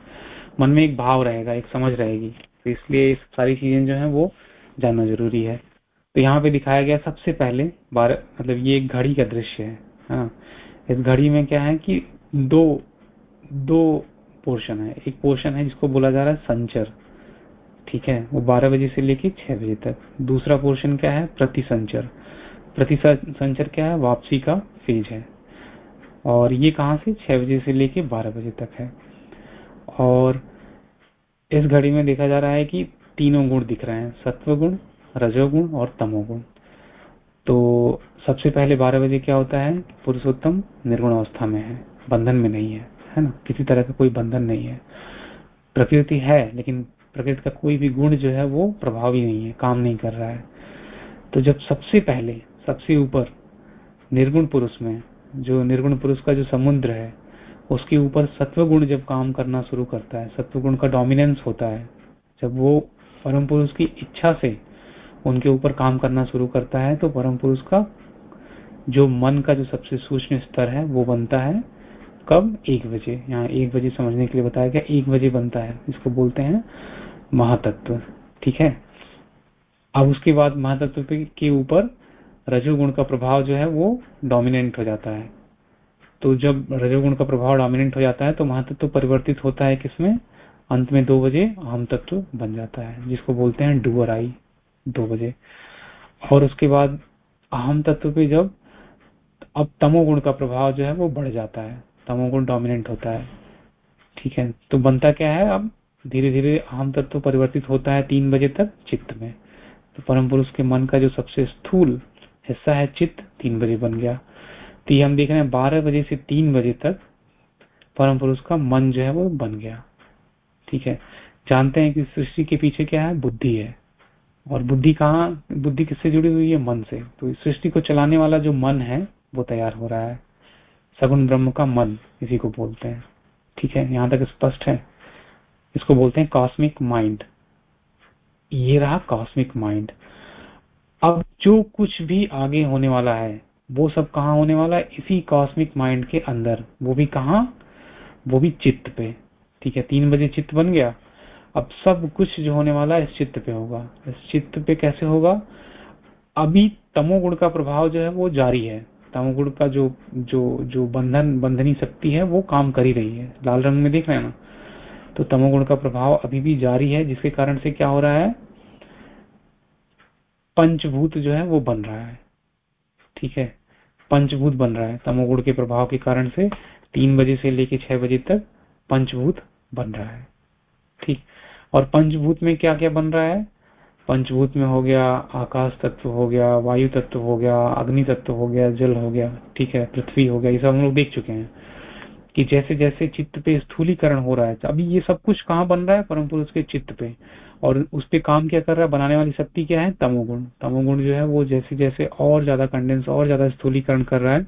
Speaker 1: मन में एक भाव रहेगा, एक समझ रहेगी। तो इसलिए सारी चीज़ें जो है, वो जानना ज़रूरी है। तो यहाँ पे दिखाया गया सबसे पहले बार मतलब ये एक घड़ी का दृश्य है। हाँ। इस घड़ी में क्या है कि दो दो पोर्शन है। एक पोर्शन है जिसको बोला जा रहा है संचर। ठीक है? वो 12 बजे से लेके 6 बजे तक। दूसरा पोर्शन क्या है? प्रति संचर प्रति संचर क्या है? वापसी का फ़ेज़ है। और ये कहाँ से? 6 बजे से लेके 12 बजे तक है। और इस घड़ी में देखा जा रहा है कि तीनों गुण दिख रहे हैं सत्व गुण रजोगुण और तमोगुण। तो सबसे पहले 12 बजे क्या होता है? पुरुषोत्तम निर्गुण अवस्था में है, बंधन में नहीं है है ना? किसी तरह का कोई बंधन नहीं है। प्रकृति है, लेकिन प्रकृति का कोई भी गुण जो है वो प्रभावी नहीं है, काम नहीं कर रहा है। तो जब सबसे पहले, सबसे ऊपर निर्गुण पुरुष में जो निर्गुण पुरुष का जो समुद्र है, उसके ऊपर सत्व गुण जब काम करना शुरू करता है सत्व गुण का डोमिनेंस होता है, जब वो परम पुरुष की इच्छा से उनके ऊपर काम करना शुरू करता है तो परम पुरुष का जो मन का जो सबसे सूक्ष्म स्तर है, वो बनता है कब? एक बजे। यहाँ एक बजे समझने के लिए बताया गया, एक बजे बनता है इसको बोलते हैं महातत्व। ठीक है? अब उसके बाद महातत्व के ऊपर रजोगुण का प्रभाव जो है वो डोमिनेंट हो जाता है। तो जब रजोगुण का प्रभाव डोमिनेंट हो जाता है तो महातत्व परिवर्तित होता है किसमें? अंत में दो बजे अहम तत्व बन जाता है, जिसको बोलते हैं डुअर आई, दो बजे। और उसके बाद अहम तत्व पे जब, अब तमोगुण का प्रभाव जो है वो बढ़ जाता है, तमोगुण डोमिनेंट होता है। ठीक है तो बनता क्या है अब? धीरे धीरे आम तत्व परिवर्तित होता है तीन बजे तक चित्त में। तो परम पुरुष के मन का जो सबसे स्थूल हिस्सा है चित्त, तीन बजे बन गया। तो ये हम देख रहे हैं बारह बजे से तीन बजे तक परम पुरुष का मन जो है वो बन गया। ठीक है? जानते हैं कि सृष्टि के पीछे क्या है? बुद्धि है। और बुद्धि कहाँ, बुद्धि किससे जुड़ी हुई है? मन से। तो सृष्टि को चलाने वाला जो मन है, वो तैयार हो रहा है। सगुण ब्रह्म का मन, इसी को बोलते हैं। ठीक है? यहाँ तक स्पष्ट है। इसको बोलते हैं कॉस्मिक माइंड ये रहा कॉस्मिक माइंड अब जो कुछ भी आगे होने वाला है, वो सब कहा होने वाला है? इसी कॉस्मिक माइंड के अंदर। वो भी कहा? वो भी चित्त पे। ठीक है, तीन बजे चित्त बन गया। अब सब कुछ जो होने वाला है, इस चित्त पे होगा। इस चित्त पे कैसे होगा? अभी तमोगुण का प्रभाव जो है, वो जारी है। तमोगुण का जो जो जो बंधन, बंधनी शक्ति है, वो काम कर ही रही है। लाल रंग में देख रहे हैं ना? तो तमोगुण का प्रभाव अभी भी जारी है, जिसके कारण से क्या हो रहा है? पंचभूत जो है वो बन रहा है। ठीक है? पंचभूत बन रहा है। तमोगुण के प्रभाव के कारण से तीन बजे से लेके छह बजे तक पंचभूत बन रहा है। ठीक? और पंचभूत में क्या क्या बन रहा है? पंचभूत में हो गया, आकाश तत्व हो गया, वायु तत्व हो गया, अग्नि तत्व हो गया, जल हो गया, ठीक है? पृथ्वी हो गया, ये सब हम लोग देख चुके हैं कि जैसे जैसे चित्त पे स्थूलीकरण हो रहा है, अभी ये सब कुछ कहाँ बन रहा है? परम पुरुष के चित्त पे। और उस पर काम क्या कर रहा है? बनाने वाली शक्ति क्या है? तमोगुण। तमोगुण जो है वो जैसे जैसे और ज़्यादा कंडेंस और ज़्यादा स्थूलीकरण कर रहा है,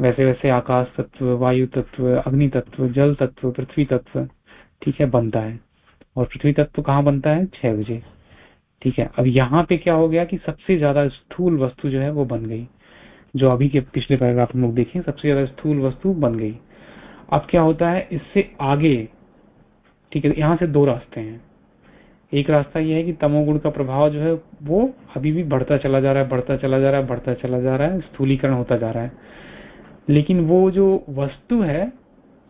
Speaker 1: वैसे वैसे आकाश तत्व, वायु तत्व, अग्नि तत्व, जल तत्व, पृथ्वी तत्व, ठीक है, बनता है। और पृथ्वी तत्व कहाँ बनता है? छह बजे। ठीक है, अब यहाँ पे क्या हो गया कि सबसे ज़्यादा स्थूल वस्तु जो है वो बन गई। जो अभी के पिछले पैराग्राफ हम लोग देखें, सबसे ज़्यादा स्थूल वस्तु बन गई। अब क्या होता है? इससे आगे, ठीक है, यहाँ से दो रास्ते हैं। एक रास्ता यह है कि तमोगुण का प्रभाव जो है वो अभी भी बढ़ता चला जा रहा है, बढ़ता चला जा रहा है, बढ़ता चला जा रहा है, स्थूलीकरण होता जा रहा है। लेकिन वो जो वस्तु है,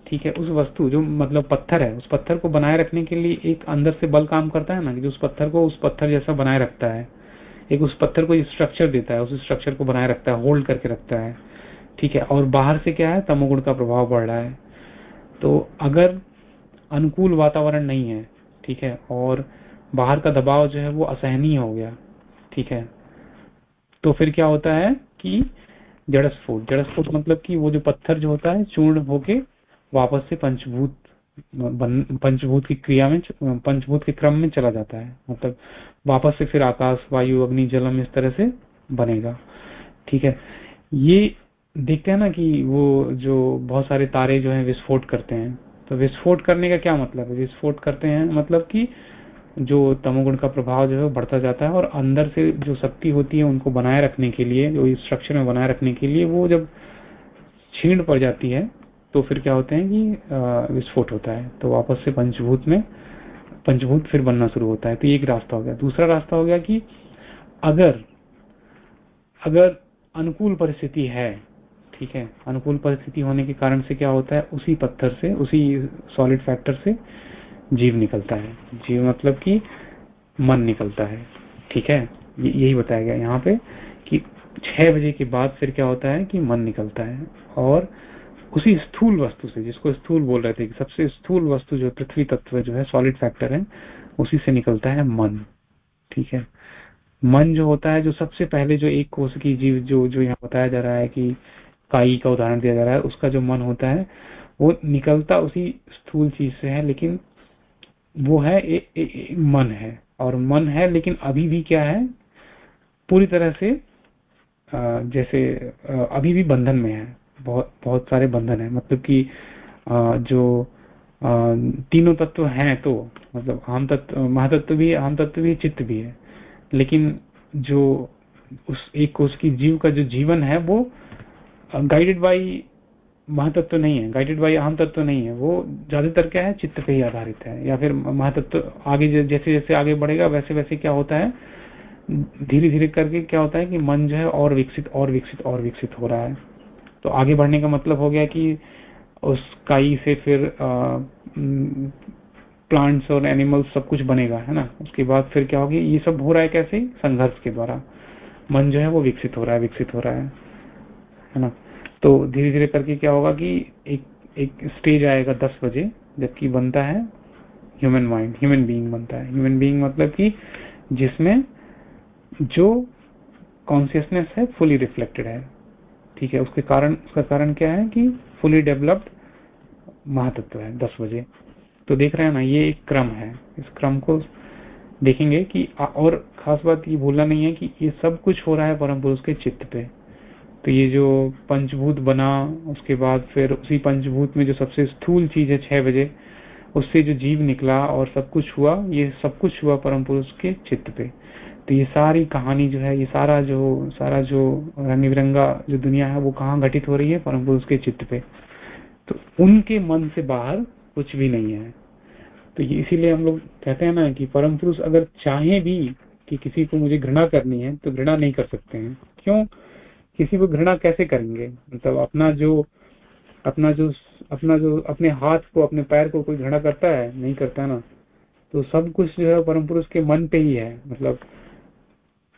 Speaker 1: ठीक है, उस वस्तु जो मतलब पत्थर है, उस पत्थर को बनाए रखने के लिए एक अंदर से बल काम करता है ना, कि उस पत्थर को उस पत्थर जैसा बनाए रखता है। एक उस पत्थर को स्ट्रक्चर देता है, उस स्ट्रक्चर को बनाए रखता है होल्ड करके रखता है, ठीक है। और बाहर से क्या है तमोगुण का प्रभाव बढ़ रहा है। तो अगर अनुकूल वातावरण नहीं है, ठीक है, और बाहर का दबाव जो है वो असहनीय हो गया, ठीक है? तो फिर क्या होता है कि जड़स्फोट जड़स्फोट मतलब कि वो जो पत्थर जो होता है चूर्ण होके वापस से पंचभूत पंचभूत की क्रिया में, पंचभूत के क्रम में चला जाता है। मतलब वापस से फिर आकाश, वायु, अग्नि, जलम इस तरह से बनेगा, ठीक है? ये देखते हैं ना कि वो जो बहुत सारे तारे जो है विस्फोट करते हैं। तो विस्फोट करने का क्या मतलब है? विस्फोट करते हैं मतलब कि जो तमोगुण का प्रभाव जो है बढ़ता जाता है और अंदर से जो शक्ति होती है उनको बनाए रखने के लिए, जो स्ट्रक्चर में बनाए रखने के लिए वो जब छीण पड़ जाती है तो फिर क्या होते हैं कि विस्फोट होता है। तो वापस से पंचभूत में, पंचभूत फिर बनना शुरू होता है। तो एक रास्ता हो गया। दूसरा रास्ता हो गया कि अगर अगर अनुकूल परिस्थिति है, ठीक है, अनुकूल परिस्थिति होने के कारण से क्या होता है, उसी पत्थर से, उसी सॉलिड फैक्टर से जीव निकलता है। जीव मतलब कि मन निकलता है। ठीक है? यही बताया गया। यहाँ पे कि छह बजे के बाद फिर क्या होता है कि मन निकलता है और उसी स्थूल वस्तु से, जिसको स्थूल बोल रहे थे कि सबसे स्थूल वस्तु जो पृथ्वी तत्व जो है सॉलिड फैक्टर है, उसी से निकलता है मन। ठीक है? मन जो होता है, जो सबसे पहले जो एक कोष की जीव जो जो यहाँ बताया जा रहा है कि काई का उदाहरण दिया जा रहा है, उसका जो मन होता है, वो निकलता उसी स्थूल चीज़ से है, लेकिन वो है ए, ए, ए, मन है। और मन है लेकिन अभी भी क्या है पूरी तरह से जैसे अभी भी बंधन में है। बहुत बहुत सारे बंधन है। मतलब कि जो तीनों तत्व हैं तो मतलब आम तत्व महातत्व भी आम तत्व भी चित्त भी है। लेकिन जो उस एक कोष की जीव का जो जीवन है वो गाइडेड बाई महातत्व नहीं है। गाइडेड बाई आम तत्व नहीं है। वो ज़्यादातर क्या है? चित्त पे ही आधारित है। या फिर महातत्व आगे जैसे जैसे आगे बढ़ेगा, वैसे वैसे क्या होता है? धीरे धीरे करके क्या होता है कि मन जो है और विकसित और विकसित और विकसित हो रहा है। तो आगे बढ़ने का मतलब हो गया कि उस काई से फिर प्लांट्स और एनिमल्स सब कुछ बनेगा, है ना? उसके बाद फिर क्या होगी? ये सब हो रहा है कैसे? संघर्ष के द्वारा। मन जो है वो विकसित हो रहा है, विकसित हो रहा है। है ना? तो धीरे धीरे करके क्या होगा कि एक एक स्टेज आएगा दस बजे, जबकि बनता है ह्यूमन माइंड ह्यूमन बीइंग बनता है। ह्यूमन बीइंग मतलब कि जिसमें जो कॉन्सियसनेस है फुली रिफ्लेक्टेड है। ठीक है, उसके कारण, उसका कारण क्या है कि फुली डेवलप्ड महातत्व है दस बजे। तो देख रहे हैं ना, ये एक क्रम है। इस क्रम को देखेंगे कि, और खास बात ये भूलना नहीं है कि ये सब कुछ हो रहा है परम पुरुष के चित्त पे। तो ये जो पंचभूत बना, उसके बाद फिर उसी पंचभूत में जो सबसे स्थूल चीज़ है छह बजे, उससे जो जीव निकला और सब कुछ हुआ, ये सब कुछ हुआ परम पुरुष के चित्त पे। तो ये सारी कहानी जो है, ये सारा जो सारा जो रंग बिरंगा जो दुनिया है, वो कहाँ घटित हो रही है? परम पुरुष के चित्त पे। तो उनके मन से बाहर कुछ भी नहीं है। तो ये इसीलिए हम लोग कहते हैं ना कि परम पुरुष अगर चाहे भी कि किसी को मुझे घृणा करनी है तो घृणा नहीं कर सकते हैं। क्यों? किसी को घृणा कैसे करेंगे? मतलब अपना जो अपना जो अपना जो, अपने हाथ को, अपने पैर को कोई घृणा करता है, नहीं करता है ना तो सब कुछ जो है परम पुरुष के मन पे ही है। मतलब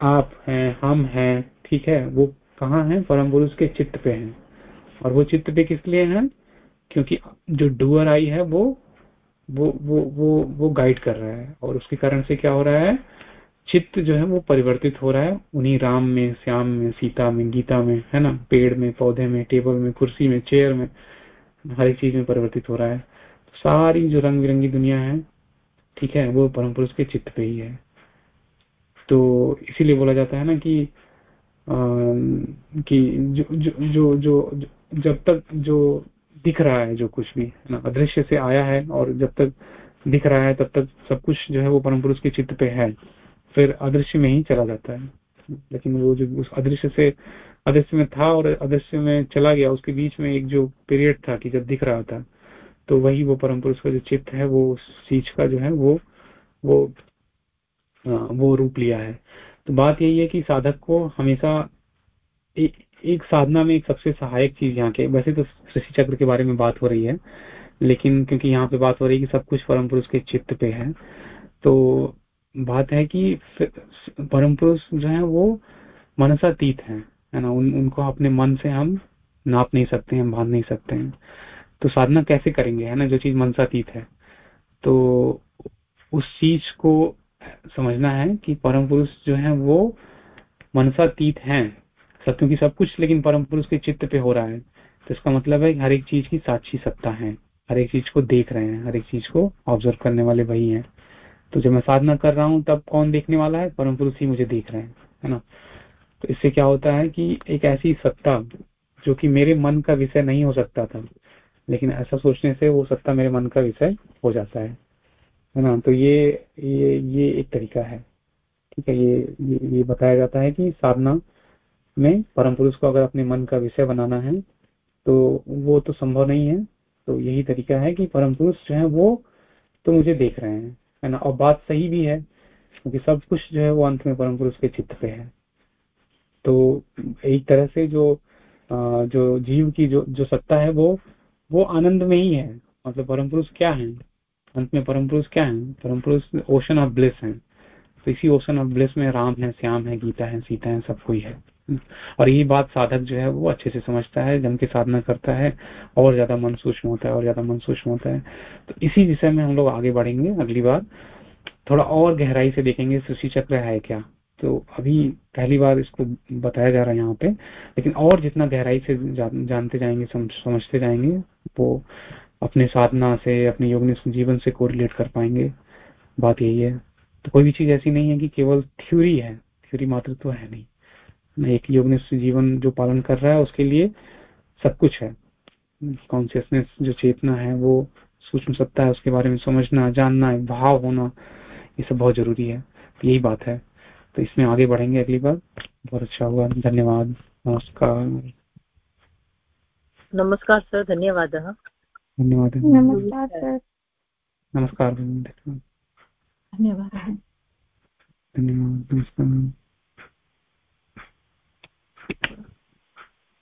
Speaker 1: आप हैं, हम हैं, ठीक है, वो कहाँ है? परम पुरुष के चित्त पे है। और वो चित्त पे किस लिए है? क्योंकि जो डुअर आई है, वो वो वो वो वो गाइड कर रहा है। और उसके कारण से क्या हो रहा है? चित्त जो है वो परिवर्तित हो रहा है। उन्हीं राम में श्याम में सीता में गीता में है ना? पेड़ में पौधे में टेबल में कुर्सी में चेयर में हर एक चीज़ में परिवर्तित हो रहा है। तो सारी जो रंग बिरंगी दुनिया है ठीक है वो परम पुरुष के चित्त पे ही है। तो इसीलिए बोला जाता है ना कि आ, कि जो जो जो जो जब तक जो दिख रहा है जो कुछ भी है ना? अदृश्य से आया है और जब तक दिख रहा है तब तक सब कुछ जो है वो परम पुरुष के चित्त पे है। फिर अदृश्य में ही चला जाता है। लेकिन वो जो उस अदृश्य से अदृश्य में था और अदृश्य में चला गया उसके बीच में एक जो पीरियड था कि जब दिख रहा था तो वही वो परम पुरुष का जो चित्त है वो चीज़ का जो है वो वो वो रूप लिया है। तो बात यही है कि साधक को हमेशा ए, एक साधना में एक सबसे सहायक चीज़ यहाँ के वैसे तो ऋषि चक्र के बारे में बात हो रही है लेकिन क्योंकि यहाँ पे बात हो रही है कि सब कुछ परम पुरुष के चित्त पे है तो बात है कि परम पुरुष जो है वो मनसातीत है ना? उन, उनको अपने मन से हम नाप नहीं सकते हैं बाँध नहीं सकते हैं। तो साधना कैसे करेंगे है ना? जो चीज़ मनसातीत है। तो उस चीज़ को समझना है कि परम पुरुष जो है वो मनसातीत है। सब क्योंकि सब कुछ लेकिन परम पुरुष के चित्त पे हो रहा है। तो इसका मतलब है हर एक चीज़ की साक्षी सत्ता है। हर एक चीज़ को देख रहे हैं हर एक चीज़ को ऑब्ज़र्व करने वाले वही हैं। तो जब मैं साधना कर रहा हूँ तब कौन देखने वाला है? परम पुरुष ही मुझे देख रहे हैं है ना? तो इससे क्या होता है कि एक ऐसी सत्ता जो कि मेरे मन का विषय नहीं हो सकता था लेकिन ऐसा सोचने से वो सत्ता मेरे मन का विषय हो जाता है है ना? तो ये ये ये एक तरीका है ठीक है? ये ये, ये बताया जाता है कि साधना में परम पुरुष को अगर अपने मन का विषय बनाना है तो वो तो संभव नहीं है। तो यही तरीका है कि परम पुरुष जो है वो तो मुझे देख रहे हैं। है ना? और बात सही भी है, क्योंकि सब कुछ जो है वो अंत में परम पुरुष के चित्त पे है। तो एक तरह से जो जो जीव की जो जो सत्ता है वो वो आनंद में ही है। मतलब परम पुरुष क्या है? अंत में परम पुरुष क्या है? परम पुरुष ओशन ऑफ़ ब्लिस है। तो इसी ओशन ऑफ़ ब्लिस में राम है, श्याम है, गीता है, सीता है, सब कोई है। और यही बात साधक जो है वो अच्छे से समझता है जम के साधना करता है और ज़्यादा मन सूक्ष्म होता है और ज़्यादा मन सूक्ष्म होता है। तो इसी विषय में हम लोग आगे बढ़ेंगे अगली बार। थोड़ा और गहराई से देखेंगे सृष्टि चक्र है क्या? तो अभी पहली बार इसको बताया जा रहा है यहाँ पे लेकिन और जितना गहराई से जा, जानते जाएँगे सम, समझते जाएँगे वो अपने साधना से अपने योग जीवन से कोरिलेट कर पाएँगे। बात यही है। तो कोई भी चीज़ ऐसी नहीं है कि केवल थ्योरी है थ्योरी मात्र तो है नहीं। एक योग जीवन जो पालन कर रहा है उसके लिए सब कुछ है। कॉन्सियसनेस जो चेतना है वो सूक्ष्म सत्ता है उसके बारे में समझना जानना भाव होना ये सब बहुत ज़रूरी है। तो यही बात है। तो इसमें आगे बढ़ेंगे अगली बार। बहुत अच्छा हुआ। धन्यवाद। नमस्कार।
Speaker 5: नमस्कार सर धन्यवाद।
Speaker 1: धन्यवाद।
Speaker 3: नमस्कार सर।
Speaker 1: नमस्कार।
Speaker 2: धन्यवाद।
Speaker 1: धन्यवाद। नमस्कार। Thank you.